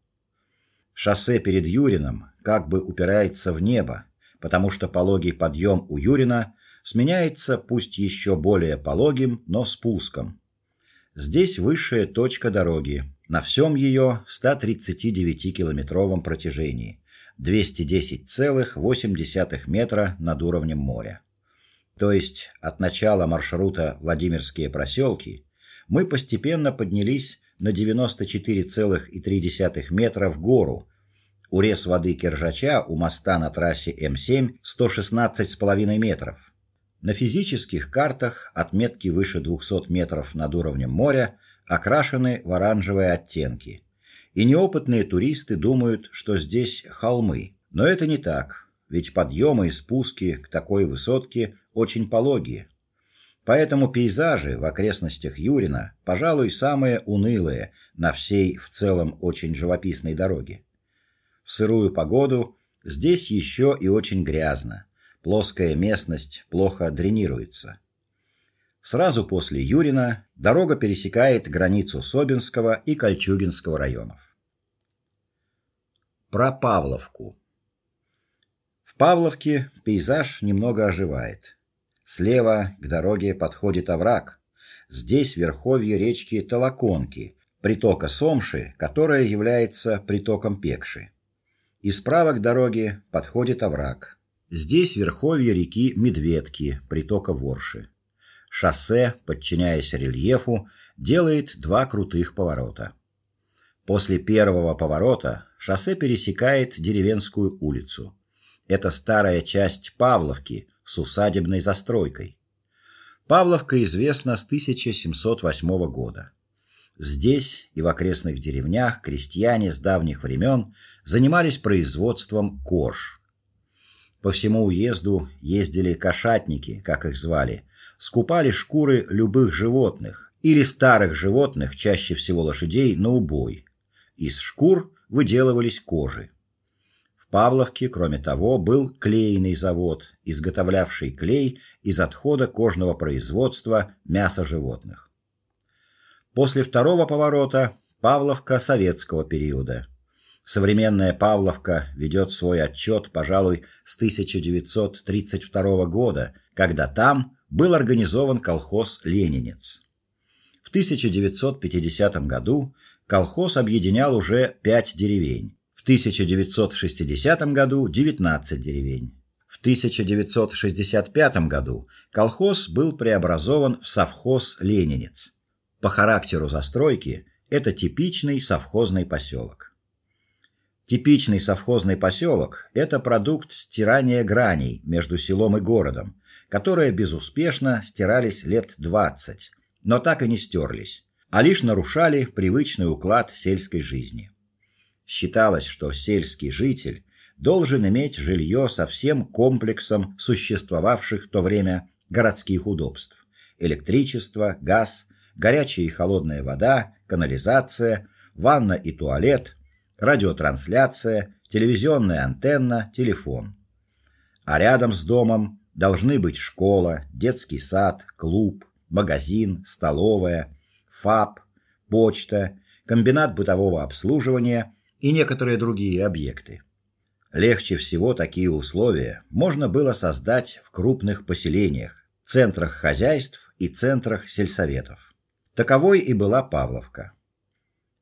Шоссе перед Юрином как бы упирается в небо, потому что пологий подъем у Юрина сменяется пусть еще более пологим, но спуском. Здесь высшая точка дороги на всем ее 139-километровом протяжении, 210,8 метра над уровнем моря то есть от начала маршрута Владимирские проселки, мы постепенно поднялись на 94,3 метра в гору. Урез воды Киржача у моста на трассе М7 116,5 метров. На физических картах отметки выше 200 метров над уровнем моря окрашены в оранжевые оттенки. И неопытные туристы думают, что здесь холмы. Но это не так, ведь подъемы и спуски к такой высотке очень пологие. Поэтому пейзажи в окрестностях Юрина, пожалуй, самые унылые на всей в целом очень живописной дороге. В сырую погоду здесь еще и очень грязно. Плоская местность плохо дренируется. Сразу после Юрина дорога пересекает границу Собинского и Кольчугинского районов. Про Павловку. В Павловке пейзаж немного оживает. Слева к дороге подходит овраг. Здесь верховье речки Толоконки, притока Сомши, которая является притоком Пекши. И справа к дороге подходит овраг. Здесь верховье реки Медведки, притока Ворши. Шоссе, подчиняясь рельефу, делает два крутых поворота. После первого поворота шоссе пересекает деревенскую улицу. Это старая часть Павловки, с усадебной застройкой. Павловка известна с 1708 года. Здесь и в окрестных деревнях крестьяне с давних времен занимались производством кож. По всему уезду ездили кошатники, как их звали, скупали шкуры любых животных или старых животных, чаще всего лошадей, на убой. Из шкур выделывались кожи. Павловке, кроме того, был клейный завод, изготовлявший клей из отхода кожного производства мяса животных. После второго поворота Павловка советского периода. Современная Павловка ведет свой отчет, пожалуй, с 1932 года, когда там был организован колхоз Ленинец. В 1950 году колхоз объединял уже пять деревень. В 1960 году 19 деревень. В 1965 году колхоз был преобразован в совхоз Ленинец. По характеру застройки это типичный совхозный поселок. Типичный совхозный поселок – это продукт стирания граней между селом и городом, которые безуспешно стирались лет 20, но так и не стерлись, а лишь нарушали привычный уклад сельской жизни. Считалось, что сельский житель должен иметь жилье со всем комплексом существовавших в то время городских удобств: электричество, газ, горячая и холодная вода, канализация, ванна и туалет, радиотрансляция, телевизионная антенна, телефон. А рядом с домом должны быть школа, детский сад, клуб, магазин, столовая, ФАП, почта, комбинат бытового обслуживания и некоторые другие объекты. Легче всего такие условия можно было создать в крупных поселениях, центрах хозяйств и центрах сельсоветов. Таковой и была Павловка.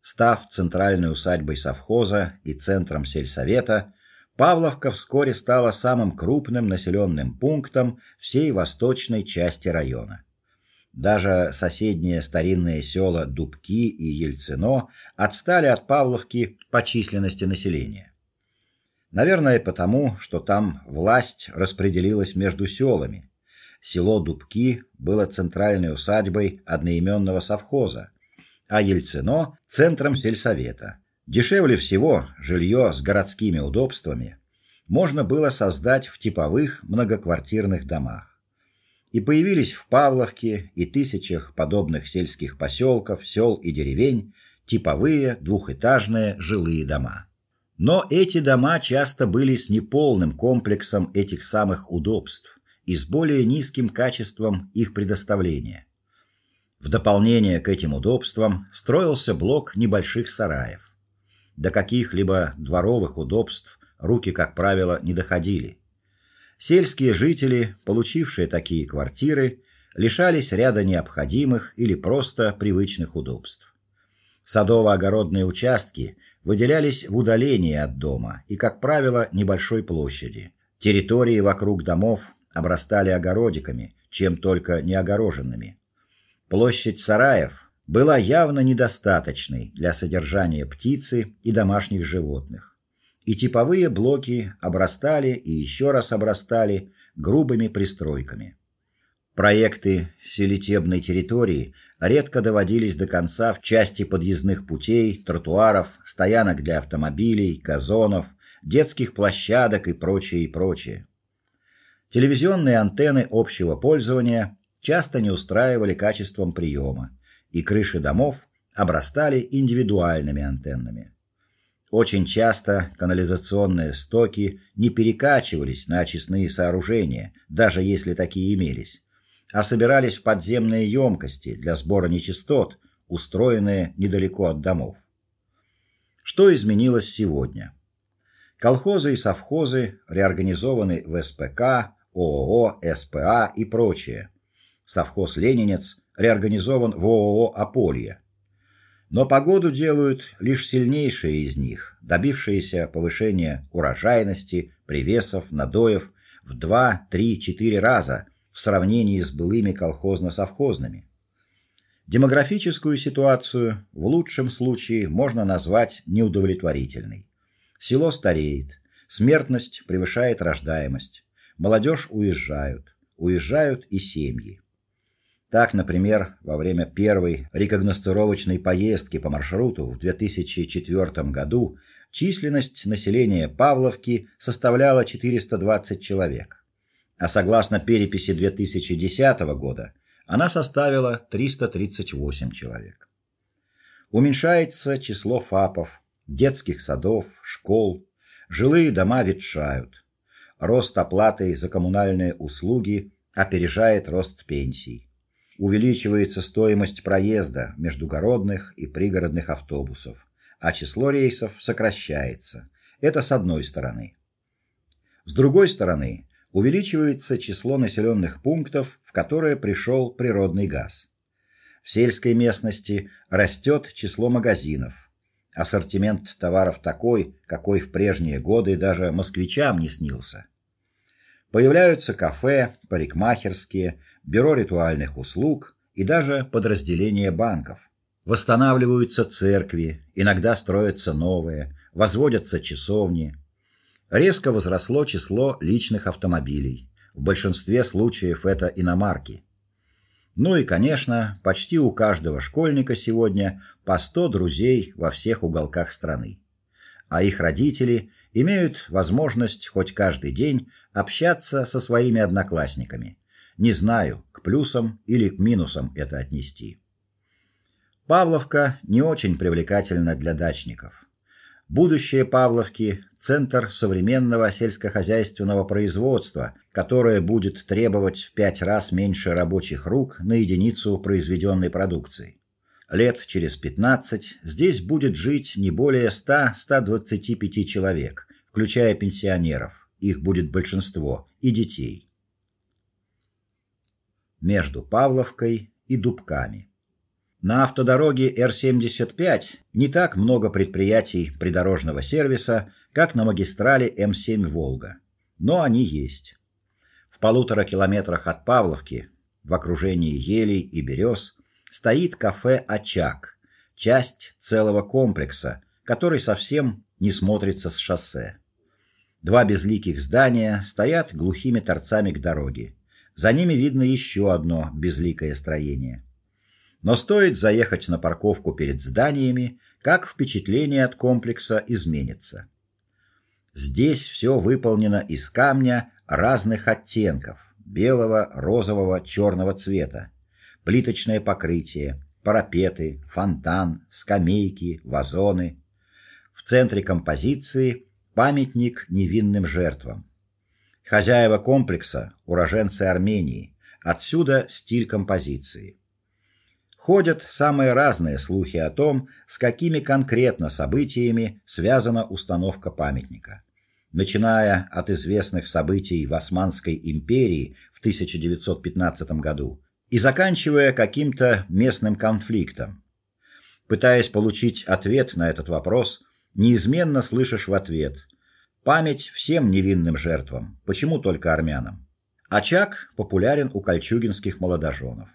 Став центральной усадьбой совхоза и центром сельсовета, Павловка вскоре стала самым крупным населенным пунктом всей восточной части района. Даже соседние старинные села Дубки и Ельцино отстали от Павловки по численности населения. Наверное, потому, что там власть распределилась между селами. Село Дубки было центральной усадьбой одноименного совхоза, а Ельцино центром сельсовета. Дешевле всего жилье с городскими удобствами можно было создать в типовых многоквартирных домах. И появились в Павловке и тысячах подобных сельских поселков, сел и деревень типовые двухэтажные жилые дома. Но эти дома часто были с неполным комплексом этих самых удобств и с более низким качеством их предоставления. В дополнение к этим удобствам строился блок небольших сараев. До каких-либо дворовых удобств руки, как правило, не доходили. Сельские жители, получившие такие квартиры, лишались ряда необходимых или просто привычных удобств. Садово-огородные участки выделялись в удалении от дома и, как правило, небольшой площади. Территории вокруг домов обрастали огородиками, чем только не огороженными. Площадь сараев была явно недостаточной для содержания птицы и домашних животных. И типовые блоки обрастали и еще раз обрастали грубыми пристройками. Проекты селитебной территории редко доводились до конца в части подъездных путей, тротуаров, стоянок для автомобилей, газонов, детских площадок и прочее и прочее. Телевизионные антенны общего пользования часто не устраивали качеством приема, и крыши домов обрастали индивидуальными антеннами. Очень часто канализационные стоки не перекачивались на очистные сооружения, даже если такие имелись, а собирались в подземные емкости для сбора нечистот, устроенные недалеко от домов. Что изменилось сегодня? Колхозы и совхозы реорганизованы в СПК, ООО, СПА и прочее совхоз Ленинец реорганизован в ООО Аполье. Но погоду делают лишь сильнейшие из них, добившиеся повышения урожайности, привесов, надоев в 2, 3, 4 раза в сравнении с былыми колхозно-совхозными. Демографическую ситуацию в лучшем случае можно назвать неудовлетворительной. Село стареет, смертность превышает рождаемость, молодежь уезжают, уезжают и семьи. Так, например, во время первой рекогностировочной поездки по маршруту в 2004 году численность населения Павловки составляла 420 человек. А согласно переписи 2010 года, она составила 338 человек. Уменьшается число ФАПов, детских садов, школ, жилые дома ветшают. Рост оплаты за коммунальные услуги опережает рост пенсий увеличивается стоимость проезда междугородных и пригородных автобусов, а число рейсов сокращается. Это с одной стороны. С другой стороны, увеличивается число населенных пунктов, в которые пришел природный газ. В сельской местности растет число магазинов. Ассортимент товаров такой, какой в прежние годы даже москвичам не снился. Появляются кафе, парикмахерские, бюро ритуальных услуг и даже подразделения банков. Восстанавливаются церкви, иногда строятся новые, возводятся часовни. Резко возросло число личных автомобилей. В большинстве случаев это иномарки. Ну и, конечно, почти у каждого школьника сегодня по 100 друзей во всех уголках страны. А их родители имеют возможность хоть каждый день общаться со своими одноклассниками. Не знаю, к плюсам или к минусам это отнести. Павловка не очень привлекательна для дачников. Будущее Павловки центр современного сельскохозяйственного производства, которое будет требовать в пять раз меньше рабочих рук на единицу произведенной продукции. Лет через 15 здесь будет жить не более 100-125 человек, включая пенсионеров. Их будет большинство и детей. Между Павловкой и Дубками. На автодороге Р-75 не так много предприятий придорожного сервиса, как на магистрали М7 Волга, но они есть. В полутора километрах от Павловки, в окружении елей и берез, стоит кафе Очаг, часть целого комплекса, который совсем не смотрится с шоссе. Два безликих здания стоят глухими торцами к дороге. За ними видно еще одно безликое строение. Но стоит заехать на парковку перед зданиями, как впечатление от комплекса изменится. Здесь все выполнено из камня разных оттенков: белого, розового, черного цвета. Плиточное покрытие, парапеты, фонтан, скамейки, вазоны. В центре композиции памятник невинным жертвам. Хозяева комплекса уроженцы Армении. Отсюда стиль композиции. Ходят самые разные слухи о том, с какими конкретно событиями связана установка памятника. Начиная от известных событий в Османской империи в 1915 году и заканчивая каким-то местным конфликтом. Пытаясь получить ответ на этот вопрос, неизменно слышишь в ответ: память всем невинным жертвам, почему только армянам? Очаг популярен у кольчугинских молодоженов.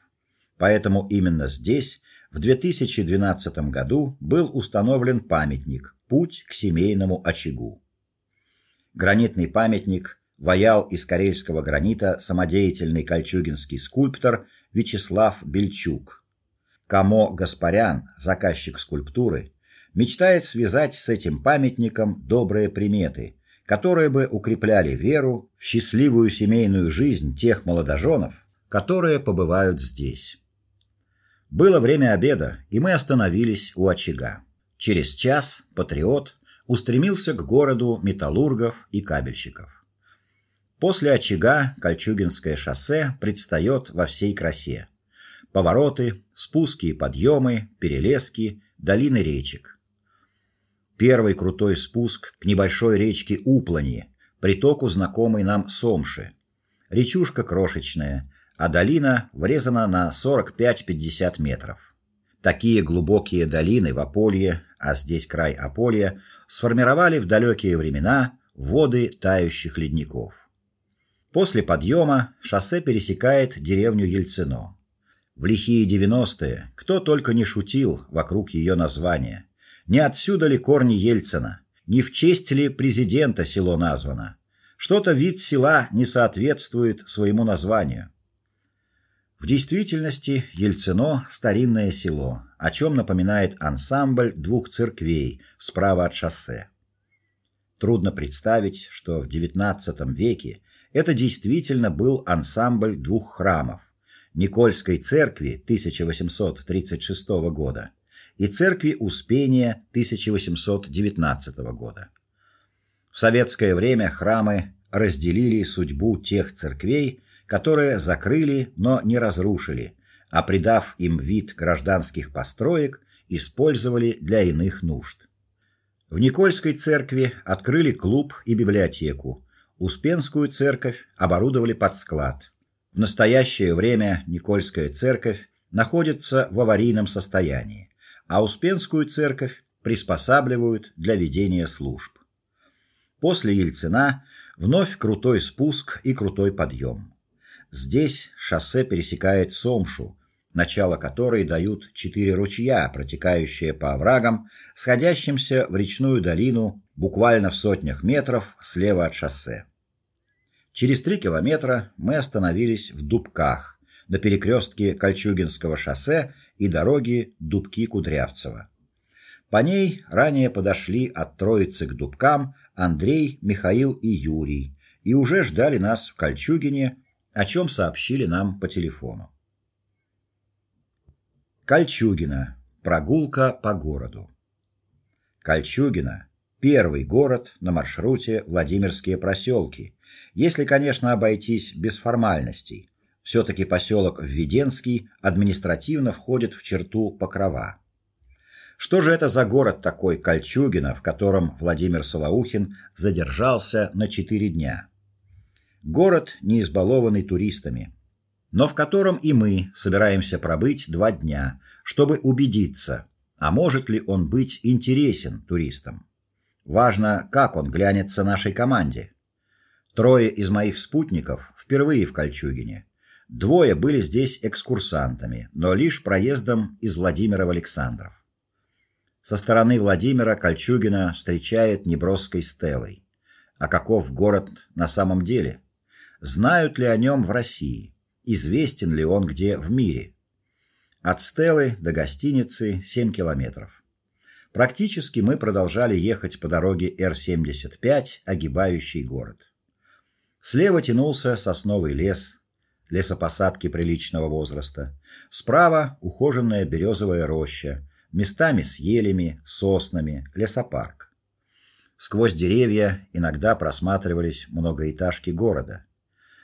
Поэтому именно здесь в 2012 году был установлен памятник Путь к семейному очагу. Гранитный памятник ваял из карельского гранита самодеятельный кольчугинский скульптор Вячеслав Бельчук. Камо Гаспарян, заказчик скульптуры, мечтает связать с этим памятником добрые приметы, которые бы укрепляли веру в счастливую семейную жизнь тех молодоженов, которые побывают здесь. Было время обеда, и мы остановились у очага. Через час патриот устремился к городу металлургов и кабельщиков. После очага Кольчугинское шоссе предстает во всей красе. Повороты, спуски и подъемы, перелески, долины речек. Первый крутой спуск к небольшой речке Уплани, притоку знакомой нам Сомши. Речушка крошечная, а долина врезана на 45-50 метров. Такие глубокие долины в Аполье, а здесь край Аполья, сформировали в далекие времена воды тающих ледников. После подъема шоссе пересекает деревню Ельцино. В лихие 90-е кто только не шутил вокруг ее названия. Не отсюда ли корни Ельцина? Не в честь ли президента село названо? Что-то вид села не соответствует своему названию. В действительности Ельцино старинное село, о чем напоминает ансамбль двух церквей справа от шоссе. Трудно представить, что в XIX веке это действительно был ансамбль двух храмов: Никольской церкви 1836 года и церкви Успения 1819 года. В советское время храмы разделили судьбу тех церквей, которые закрыли, но не разрушили, а придав им вид гражданских построек, использовали для иных нужд. В Никольской церкви открыли клуб и библиотеку. Успенскую церковь оборудовали под склад. В настоящее время Никольская церковь находится в аварийном состоянии, а Успенскую церковь приспосабливают для ведения служб. После Ельцина вновь крутой спуск и крутой подъем. Здесь шоссе пересекает Сомшу, начало которой дают четыре ручья, протекающие по оврагам, сходящимся в речную долину буквально в сотнях метров слева от шоссе. Через три километра мы остановились в Дубках, на перекрестке Кольчугинского шоссе и дороги Дубки-Кудрявцево. По ней ранее подошли от Троицы к Дубкам Андрей, Михаил и Юрий и уже ждали нас в Кольчугине, о чем сообщили нам по телефону. Кольчугино. Прогулка по городу. Кольчугино первый город на маршруте Владимирские проселки, если, конечно, обойтись без формальностей. Все таки поселок Введенский административно входит в черту Покрова. Что же это за город такой Кольчугино, в котором Владимир Солоухин задержался на четыре дня? Город, не избалованный туристами, но в котором и мы собираемся пробыть два дня, чтобы убедиться, а может ли он быть интересен туристам. Важно, как он глянется нашей команде. Трое из моих спутников впервые в Кольчугине. Двое были здесь экскурсантами, но лишь проездом из Владимира в Александров. Со стороны Владимира Кольчугина встречает неброской стелой. А каков город на самом деле? Знают ли о нем в России? известен ли он где в мире. От Стелы до гостиницы 7 километров. Практически мы продолжали ехать по дороге Р-75, огибающей город. Слева тянулся сосновый лес, лесопосадки приличного возраста. Справа ухоженная березовая роща, местами с елями, соснами, лесопарк. Сквозь деревья иногда просматривались многоэтажки города.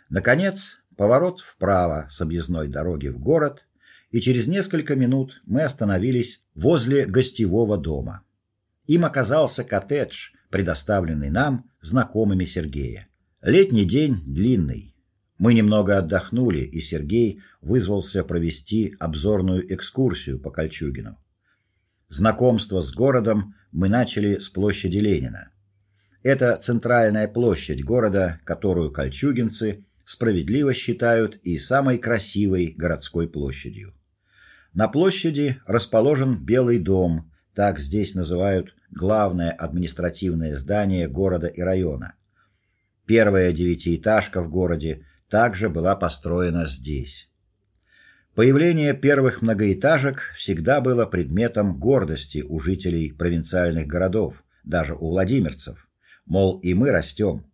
Наконец, поворот вправо с объездной дороги в город, и через несколько минут мы остановились возле гостевого дома. Им оказался коттедж, предоставленный нам знакомыми Сергея. Летний день длинный. Мы немного отдохнули, и Сергей вызвался провести обзорную экскурсию по Кольчугину. Знакомство с городом мы начали с площади Ленина. Это центральная площадь города, которую кольчугинцы справедливо считают и самой красивой городской площадью. На площади расположен Белый дом, так здесь называют главное административное здание города и района. Первая девятиэтажка в городе также была построена здесь. Появление первых многоэтажек всегда было предметом гордости у жителей провинциальных городов, даже у владимирцев. Мол, и мы растем.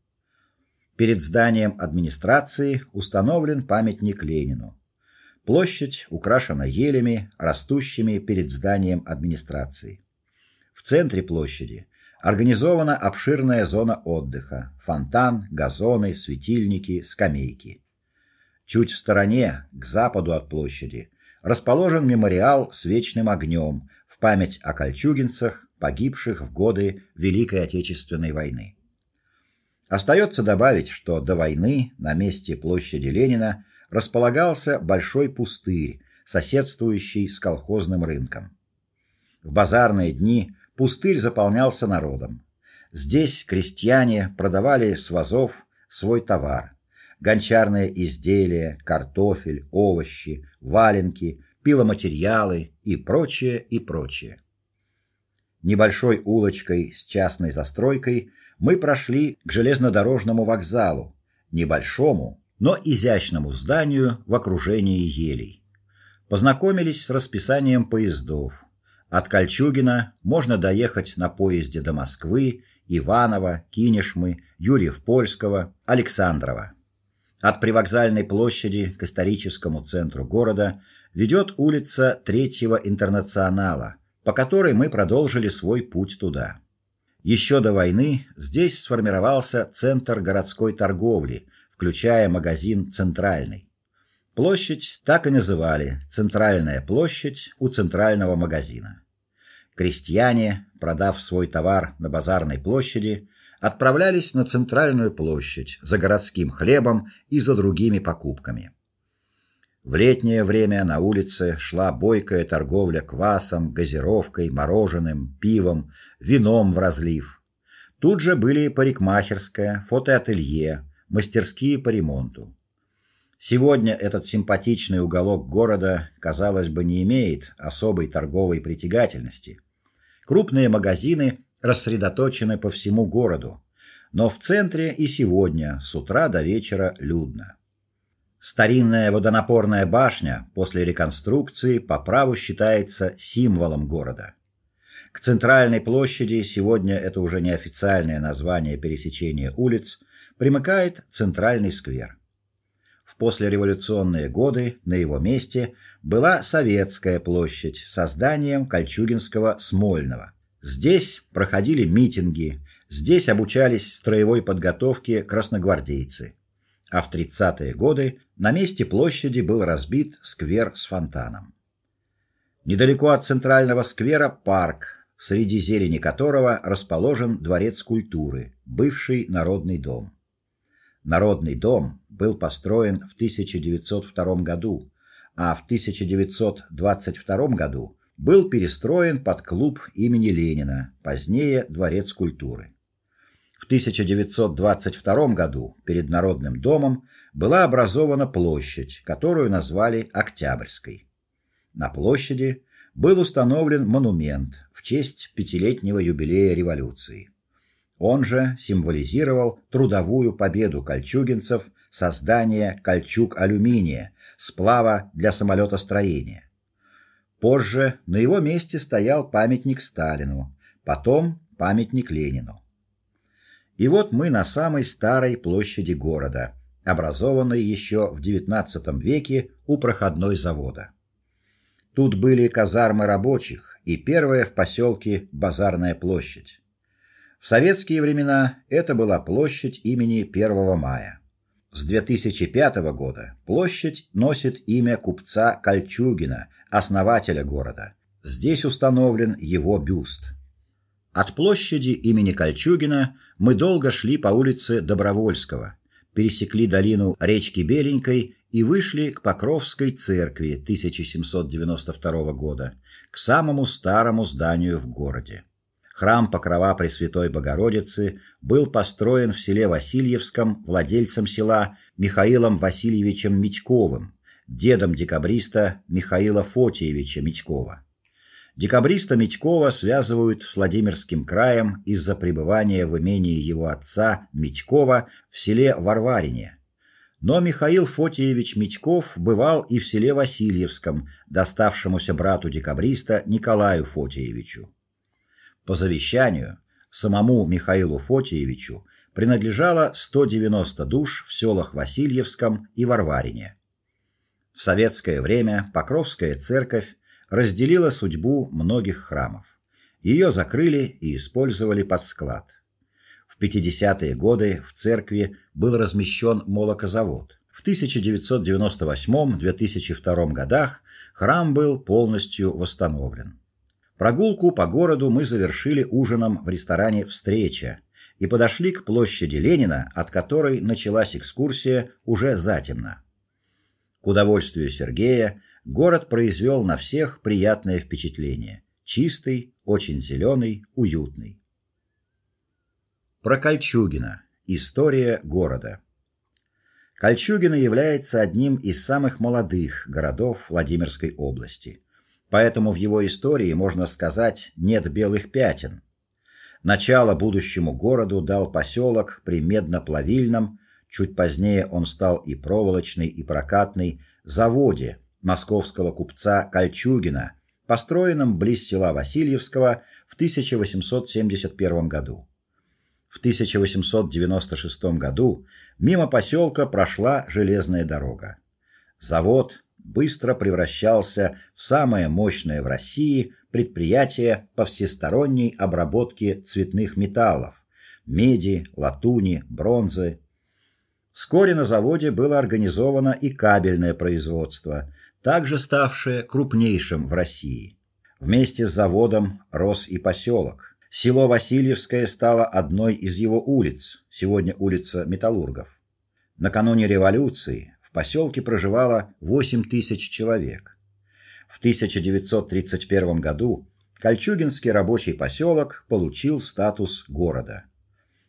Перед зданием администрации установлен памятник Ленину. Площадь украшена елями, растущими перед зданием администрации. В центре площади организована обширная зона отдыха: фонтан, газоны, светильники, скамейки. Чуть в стороне, к западу от площади, расположен мемориал с вечным огнем в память о кольчугинцах, погибших в годы Великой Отечественной войны. Остается добавить, что до войны на месте площади Ленина располагался большой пустырь, соседствующий с колхозным рынком. В базарные дни пустырь заполнялся народом. Здесь крестьяне продавали с вазов свой товар: гончарные изделия, картофель, овощи, валенки, пиломатериалы и прочее, и прочее. Небольшой улочкой с частной застройкой мы прошли к железнодорожному вокзалу, небольшому, но изящному зданию в окружении елей. Познакомились с расписанием поездов. От Кольчугина можно доехать на поезде до Москвы, Иваново, Кинешмы, Юрьев-Польского, Александрова. От привокзальной площади к историческому центру города ведет улица Третьего Интернационала, по которой мы продолжили свой путь туда. Еще до войны здесь сформировался центр городской торговли, включая магазин Центральный. Площадь так и называли Центральная площадь у центрального магазина. Крестьяне, продав свой товар на базарной площади, отправлялись на центральную площадь за городским хлебом и за другими покупками. В летнее время на улице шла бойкая торговля квасом, газировкой, мороженым, пивом, вином в разлив. Тут же были парикмахерская, фотоателье, мастерские по ремонту. Сегодня этот симпатичный уголок города, казалось бы, не имеет особой торговой притягательности. Крупные магазины рассредоточены по всему городу, но в центре и сегодня с утра до вечера людно. Старинная водонапорная башня после реконструкции по праву считается символом города. К центральной площади сегодня это уже не официальное название пересечения улиц, примыкает центральный сквер. Послереволюционные годы на его месте была Советская площадь со зданием Кольчугинского Смольного. Здесь проходили митинги, здесь обучались строевой подготовке красногвардейцы. А в 30-е годы на месте площади был разбит сквер с фонтаном. Недалеко от центрального сквера парк, среди зелени которого расположен дворец культуры, бывший народный дом. Народный дом был построен в 1902 году, а в 1922 году был перестроен под клуб имени Ленина, позднее Дворец культуры. В 1922 году перед Народным домом была образована площадь, которую назвали Октябрьской. На площади был установлен монумент в честь пятилетнего юбилея революции. Он же символизировал трудовую победу кольчугинцев создание кольчуг-алюминия, сплава для самолетостроения. Позже на его месте стоял памятник Сталину, потом памятник Ленину. И вот мы на самой старой площади города, образованной еще в XIX веке у проходной завода. Тут были казармы рабочих и первая в поселке Базарная площадь. В советские времена это была площадь имени 1 мая. С 2005 года площадь носит имя купца Кольчугина, основателя города. Здесь установлен его бюст. От площади имени Кольчугина мы долго шли по улице Добровольского, пересекли долину речки Беленькой и вышли к Покровской церкви 1792 года, к самому старому зданию в городе. Храм Покрова Пресвятой Богородицы был построен в селе Васильевском владельцем села Михаилом Васильевичем Митьковым, дедом декабриста Михаила Фотиевича Митькова. Декабриста Митькова связывают с Владимирским краем из-за пребывания в имении его отца Митькова в селе Варварине. Но Михаил Фотиевич Митьков бывал и в селе Васильевском, доставшемуся брату декабриста Николаю Фотиевичу. По завещанию самому Михаилу Фотиевичу принадлежало 190 душ в селах Васильевском и Варварине. В советское время Покровская церковь разделила судьбу многих храмов. Ее закрыли и использовали под склад. В 50-е годы в церкви был размещен молокозавод. В 1998-2002 годах храм был полностью восстановлен. Прогулку по городу мы завершили ужином в ресторане Встреча и подошли к площади Ленина, от которой началась экскурсия уже затемно. К удовольствию Сергея город произвел на всех приятное впечатление: чистый, очень зеленый, уютный. Про Кольчугино. История города. Кольчугино является одним из самых молодых городов Владимирской области. Поэтому в его истории, можно сказать, нет белых пятен. Начало будущему городу дал поселок при Медноплавильном, чуть позднее он стал и проволочный, и прокатный заводе московского купца Кольчугина, построенном близ села Васильевского в 1871 году. В 1896 году мимо поселка прошла железная дорога. Завод быстро превращался в самое мощное в России предприятие по всесторонней обработке цветных металлов: меди, латуни, бронзы. Вскоре на заводе было организовано и кабельное производство, также ставшее крупнейшим в России. Вместе с заводом рос и поселок. Село Васильевское стало одной из его улиц, сегодня улица Металлургов. Накануне революции поселке проживало 8 тысяч человек. В 1931 году Кольчугинский рабочий поселок получил статус города.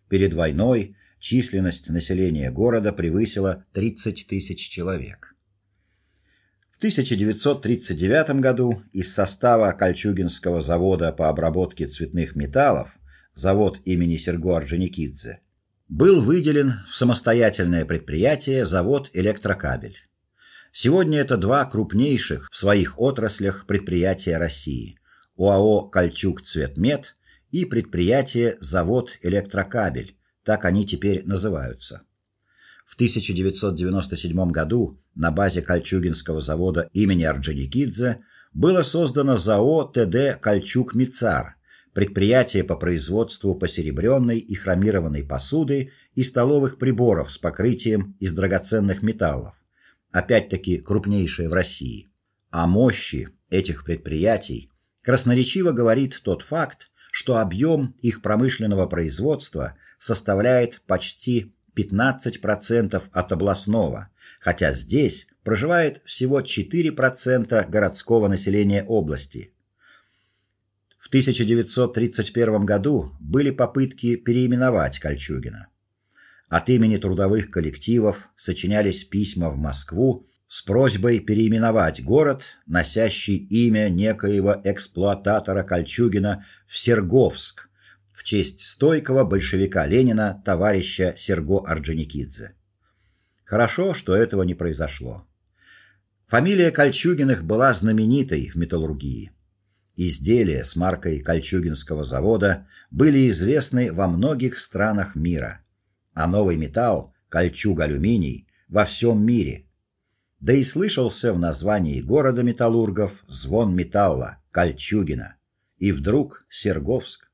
Перед войной численность населения города превысила 30 тысяч человек. В 1939 году из состава Кольчугинского завода по обработке цветных металлов, завод имени Серго Орджоникидзе, был выделен в самостоятельное предприятие завод Электрокабель. Сегодня это два крупнейших в своих отраслях предприятия России: ОАО Кольчуг Цветмет и предприятие Завод Электрокабель, так они теперь называются. В 1997 году на базе Кольчугинского завода имени Орджоникидзе было создано ЗАО ТД Кольчуг Мицар, предприятие по производству посеребренной и хромированной посуды и столовых приборов с покрытием из драгоценных металлов, опять-таки крупнейшее в России. О мощи этих предприятий красноречиво говорит тот факт, что объем их промышленного производства составляет почти 15% от областного, хотя здесь проживает всего 4% городского населения области. В 1931 году были попытки переименовать Кольчугино. От имени трудовых коллективов сочинялись письма в Москву с просьбой переименовать город, носящий имя некоего эксплуататора Кольчугина, в Серговск, в честь стойкого большевика Ленина товарища Серго Орджоникидзе. Хорошо, что этого не произошло. Фамилия Кольчугиных была знаменитой в металлургии. Изделия с маркой Кольчугинского завода были известны во многих странах мира, а новый металл кольчуг-алюминий во всем мире. Да и слышался в названии города металлургов звон металла Кольчугина. И вдруг Серговск.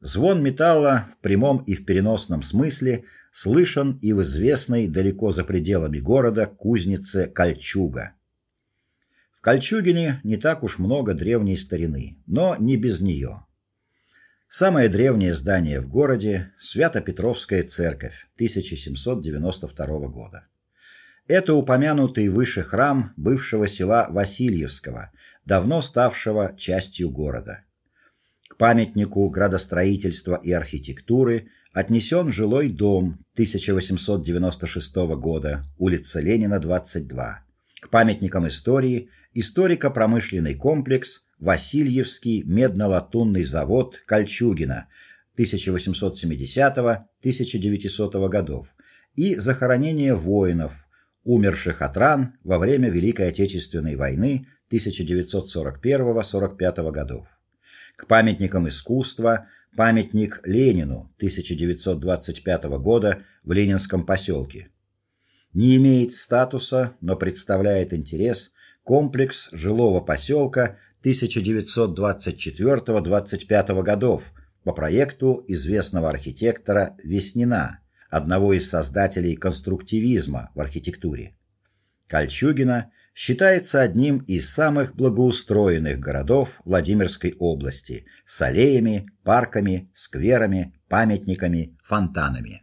Звон металла в прямом и в переносном смысле слышен и в известной далеко за пределами города кузнице Кольчуга. Кольчугине не так уж много древней старины, но не без нее. Самое древнее здание в городе Свято-Петровская церковь 1792 года. Это упомянутый выше храм бывшего села Васильевского, давно ставшего частью города. К памятнику градостроительства и архитектуры отнесен жилой дом 1896 года, улица Ленина, 22. К памятникам истории историко-промышленный комплекс Васильевский медно-латунный завод Кольчугино 1870-1900 годов и захоронение воинов, умерших от ран во время Великой Отечественной войны 1941-45 годов. К памятникам искусства памятник Ленину 1925 года в Ленинском поселке. Не имеет статуса, но представляет интерес комплекс жилого поселка 1924-25 годов по проекту известного архитектора Веснина, одного из создателей конструктивизма в архитектуре. Кольчугино считается одним из самых благоустроенных городов Владимирской области с аллеями, парками, скверами, памятниками, фонтанами.